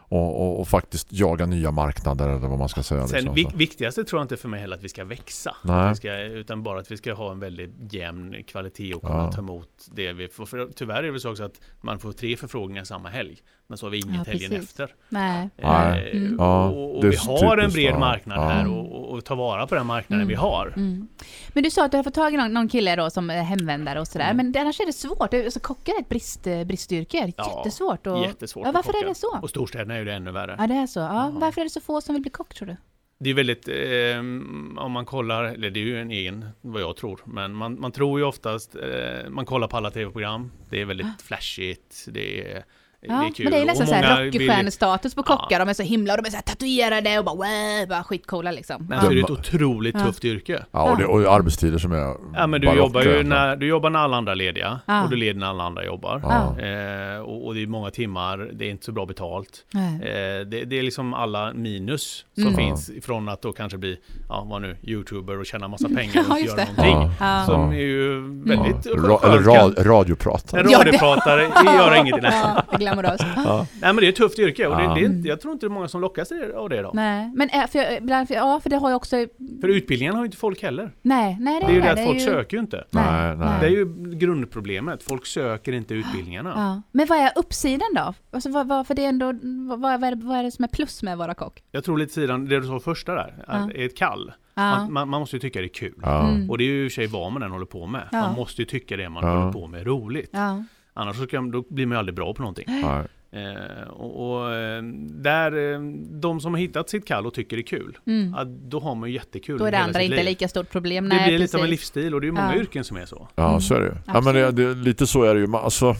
och, och, och faktiskt jaga nya marknader eller vad man ska säga. Sen liksom. vik- viktigaste tror jag inte för mig heller att vi ska växa. Nej. Vi ska, utan bara att vi ska ha en väldigt jämn kvalitet och kunna Ja. ta emot det vi får. För tyvärr är det så också att man får tre förfrågningar samma helg. Men så har vi inget Ja, helgen efter. Nej. Nej. Eh, Mm. Ja, och och vi har en bred marknad Ja. här och, och, och ta vara på den marknaden Mm. vi har. Mm. Men du sa att du har fått tag i någon, någon kille då som hemvändare och sådär. Mm. Men det- annars är det svårt. Det- Alltså, kockar är ett brist, eh, bristyrke. Ja, Jättesvårt. Och... Jättesvårt Ja, varför är det så? Och storstäderna är det ännu värre. Ja, det är så. Ja, Ja. Varför är det så få som vill bli kock tror du? Det är väldigt, eh, om man kollar, eller det är ju en egen, vad jag tror, men man, man tror ju oftast, eh, man kollar på alla tv-program, det är väldigt flashigt, det är det Ja, är kul. men det är nästan såhär rockstjärnestatus på Ja. kockar. De är så himla, de är så här tatuerade och bara, wow, bara skitcoola liksom. Men Ja. så är det ett otroligt Ja. tufft yrke. Ja, och, det, och arbetstider som är Ja men du jobbar ju när, du jobbar när alla andra är lediga Ja. och du leder när alla andra jobbar. Ja. Eh, och, och det är många timmar, det är inte så bra betalt. Eh, det, det är liksom alla minus som Mm. finns från att då kanske bli, ja vad nu, youtuber och tjäna massa pengar och Ja, göra det. någonting. Ja. Som är ju väldigt Ja. Ra, eller ra, radiopratare. En Ja, det- radiopratare gör ingenting. Nej. Ja, det är glamoröst. Nej men det är ett tufft yrke och det, Ja. det är, inte- jag tror inte det är många som lockas av det då. Nej, men äh, för, jag- ibland, för, ja, för det har ju också... För utbildningen har ju inte folk heller. Nej, nej det Det är ju det det att folk ju- söker ju inte. Nej, nej. Det är ju grundproblemet. Folk söker inte utbildningarna. Ja. Men vad är uppsidan då? Alltså, vad, vad, för det är ändå, vad, vad, är det, vad är det som är plus med att vara kock? Jag tror lite sidan, det du sa första där, Ja. är ett kall. Man, man, man måste ju tycka det är kul. Ja. Mm. Och det är ju i och för sig vad man än håller på med. Ja. Man måste ju tycka det man Ja. håller på med är roligt. Annars så kan, då blir man ju aldrig bra på någonting. Nej. Eh, och, och eh, där, eh, de som har hittat sitt kall och tycker det är kul, Mm. ja, då har man ju jättekul Då är det andra inte liv. lika stort problem. Det Nej, blir lite av en precis. livsstil och det är ju många Ja. yrken som är så. Ja, så är det ju. Ja, men det, det, lite så är det ju. Alltså,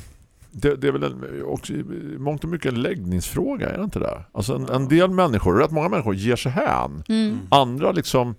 det, det är väl en, också mångt och mycket en läggningsfråga, är det inte det? Alltså en, en del människor, rätt många människor ger sig hän. Mm. Andra liksom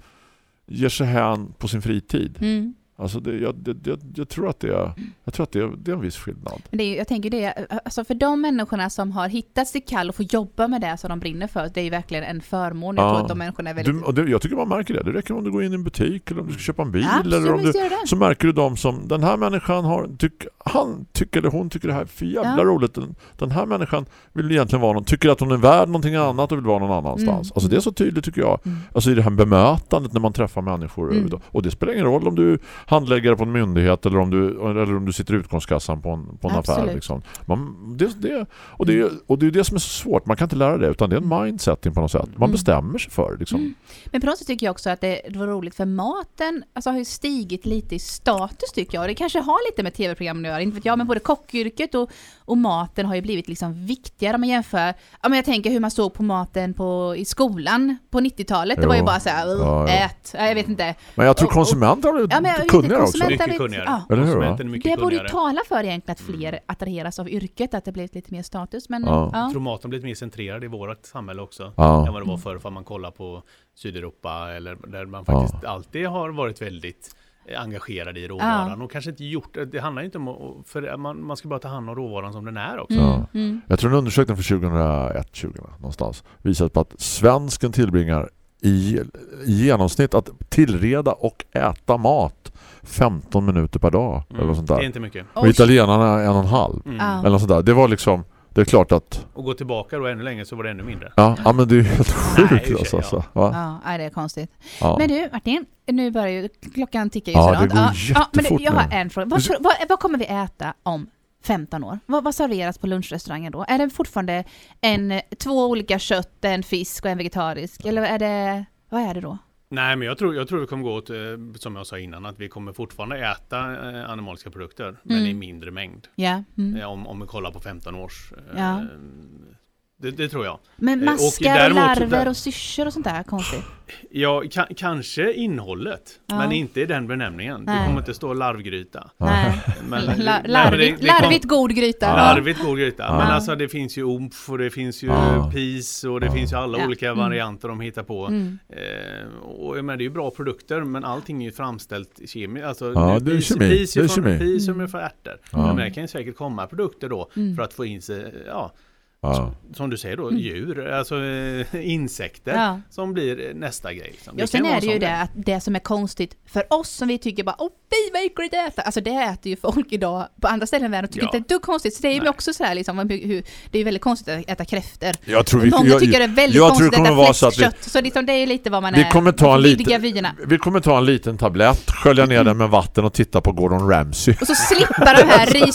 ger sig hän på sin fritid. Mm. Alltså det, jag, det, jag, jag tror att det är, jag tror att det är, det är en viss skillnad. Men det är, jag tänker det, alltså för de människorna som har hittat sitt kall och får jobba med det som de brinner för, det är ju verkligen en förmån. Jag Ja. tror att de människorna är väldigt... Du, och det, jag tycker man märker det. Det räcker om du går in i en butik eller om du ska köpa en bil. Absolut, eller om du, så märker du de som, den här människan har, tyck, han tycker eller hon tycker det här är för jävla Ja. roligt. Den, den här människan vill egentligen vara någon, tycker att hon är värd någonting annat och vill vara någon annanstans. Mm. Alltså det är så tydligt tycker jag. Mm. Alltså i det här bemötandet när man träffar människor. Mm. Och det spelar ingen roll om du handläggare på en myndighet eller om du, eller om du sitter i utgångskassan på en, på en affär. Liksom. Man, det, det, och, det, och det är det som är så svårt. Man kan inte lära det utan det är en mindsetting på något sätt. Man Mm. bestämmer sig för det. Liksom. Mm. Men på något sätt tycker jag också att det var roligt för maten alltså, har ju stigit lite i status tycker jag. Och det kanske har lite med tv-programmen att göra. Inte vet jag, men både kockyrket och, och maten har ju blivit liksom viktigare om man jämför. Ja, men jag tänker hur man såg på maten på, i skolan på 90-talet. Det var ju bara så här, "Ugh, Ja, ja. ät. Ja, jag vet inte. Men jag tror konsumenter har blivit Ja, kunnigare också. Mycket kunnigare. ja. Eller hur, va? Det borde ju tala för egentligen att fler attraheras av yrket, att det blivit lite mer status. Men Ja. ja. Jag tror maten blivit mer centrerad i vårt samhälle också. Ja. Än vad det var förr, för man kollar på Sydeuropa eller där man faktiskt alltid har varit väldigt engagerad i råvaran och kanske inte gjort det. handlar ju inte om för man, man ska bara ta hand om råvaran som den är också. Ja. Mm. Jag tror en undersökning för 2001 20 någonstans visade på att svensken tillbringar i, i genomsnitt att tillreda och äta mat 15 minuter per dag eller något sånt Mm. Det är där. inte mycket. Och italienarna en och en halv Mm. Ja. eller sånt där. Det var liksom det är klart att Och gå tillbaka då ännu längre så var det ännu mindre. ja, ja men det är ju helt Nej, sjukt för alltså, alltså. ja. Va? Ja, nej, det är konstigt. Ja. Men du Martin, nu börjar ju klockan ticka ju Ja, sådant. det går men jättefort du, jag har en fråga. Vad, vad, vad kommer vi äta om 15 år? Vad, vad serveras på lunchrestaurangen då? Är det fortfarande en, två olika kött, en fisk och en vegetarisk? Eller är det, vad är det då? Nej men jag tror, jag tror vi kommer gå åt, eh, som jag sa innan, att vi kommer fortfarande äta eh, animaliska produkter, men Mm. i mindre mängd. Ja. Mm. Eh, Om, om vi kollar på 15 års. Ja. Det, det tror jag. Men Eh, maskar och, däremot larver och syrsor och sånt där, konstigt. Ja, ka- kanske innehållet, Ja. men inte i den benämningen. Det Nej. kommer inte stå larvgryta. Nej. Men, La, nej, men det- larvigt, det larvigt god gryta. Ja. Larvigt god gryta. Ja. Men alltså det finns ju omf och det finns ju Ja. pis och det Ja. finns ju alla Ja. olika Mm. varianter de hittar på. Mm. Eh, och menar, det är ju bra produkter men allting är ju framställt kemiskt. Alltså, Ja, det är pis, kemi. Pis Det är är från, kemi. pis som Mm. är från ärtor. Ja. Men det kan ju säkert komma produkter då Mm. för att få in sig, ja, Ja. som du säger då, Mm. djur, alltså eh, insekter Ja. som blir nästa grej. Liksom. Ja, sen är det ju det att det som är konstigt för oss som vi tycker bara åh fy vad äckligt att äta. Alltså det äter ju folk idag på andra ställen i världen och tycker Ja. inte ett dugg konstigt. Så det är ju också så här liksom, hur, det är ju väldigt konstigt att äta kräftor. Jag tror vi, Många jag, tycker det är väldigt jag tror det konstigt att kommer äta vara så att vi, fläskkött. Så liksom det är lite vad man vi är. kommer ta en liten vyerna. vi kommer ta en liten tablett, skölja ner den med vatten och titta på Gordon Ramsay. Och så slippa de här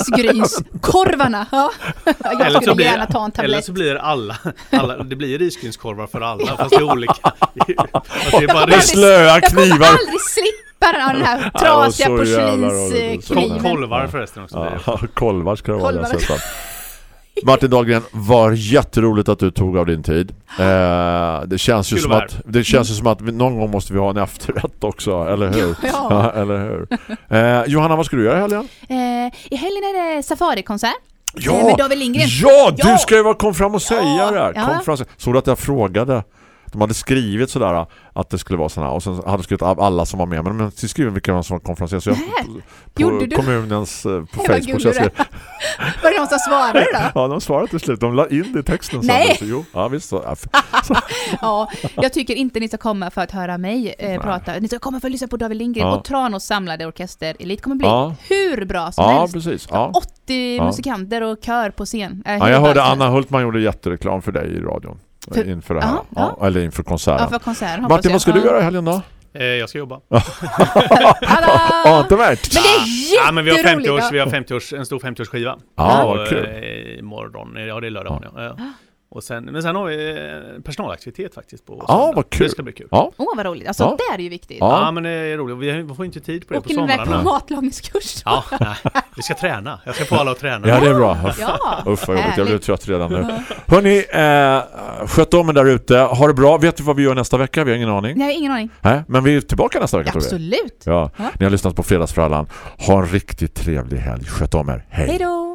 risgrynskorvarna. Ja. Jag Eller så, skulle blir, gärna ta en eller tablett. så blir alla, alla det blir risgrynskorvar för alla fast det är olika. Fast det är bara slöa Jag kommer knivar. aldrig slippa den, här trasiga porslinskniven. kolvar förresten också. Ja, kolvar ska det vara Kolvar. Martin Dahlgren, var jätteroligt att du tog av din tid. Eh, det känns ju Kul som att, det känns ju som att vi, någon gång måste vi ha en efterrätt också, eller hur? Ja. eller hur? Eh, Johanna, vad ska du göra i helgen? Eh, I helgen är det safarikonsert. Med David Lindgren. Ja, du Ja. ska ju vara kom fram och säga Ja, det här. ja. Kom fram. Såg du att jag frågade? De hade skrivit sådär att det skulle vara sådana och sen hade skrivit av alla som var med men de hade skrivit vilka som var konferenser så jag på Gjorde du? kommunens eh, på Vad Facebook så jag skrev, Var det någon som svarade då? Ja, de svarade till slut. De la in det i texten. Nej. Så, jo, ja visst så. Ja, jag tycker inte ni ska komma för att höra mig eh, prata. Ni ska komma för att lyssna på David Lindgren Ja. och Tranås samlade orkester Elit kommer bli Ja. hur bra som Ja, helst. precis. Ja. 80 Ja. musikanter och kör på scen. Äh, Ja, jag hörde Anna. Hultman gjorde jättereklam för dig i radion. För- inför det här. Ja, Ja, eller inför konserten. Ja, för konsert hoppas Martin, vad ska du göra i helgen då? Eh, jag ska jobba. Ja, inte värt. Men det är Ja, men vi har 50 jätteroligt! års, vi har 50 års, en stor 50-årsskiva. Ja, vad kul. eh, Imorgon, ja det är lördag. Ja. Och sen, men sen har vi eh, personalaktivitet faktiskt på Ja, söndag. vad kul. Det ska bli kul. Ja. Åh, vad roligt. Alltså, Ja. det är ju viktigt. Ja. Ja, men det är roligt. Vi får inte tid på det Åker på ni iväg somrarna. på matlagningskurs? Ja, nej. Vi ska träna. Jag ska få alla att träna. Ja, det är bra. Ja, Uff, vad jobbigt. Jag härligt. trött redan nu. Hörni, eh, sköt om er där ute. Ha det bra. Vet du vad vi gör nästa vecka? Vi har ingen aning. Nej, ingen aning. Nej, men vi är tillbaka nästa vecka tror vi. Absolut. Ja. Ja. Ni har lyssnat på Fredagsfrallan. Ha en riktigt trevlig helg. Sköt om er. Hej. Hej då!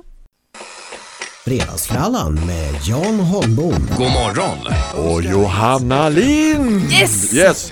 Fredagsfrallan med Jan Holmbom. God morgon. Och Johanna Lind! Yes! yes!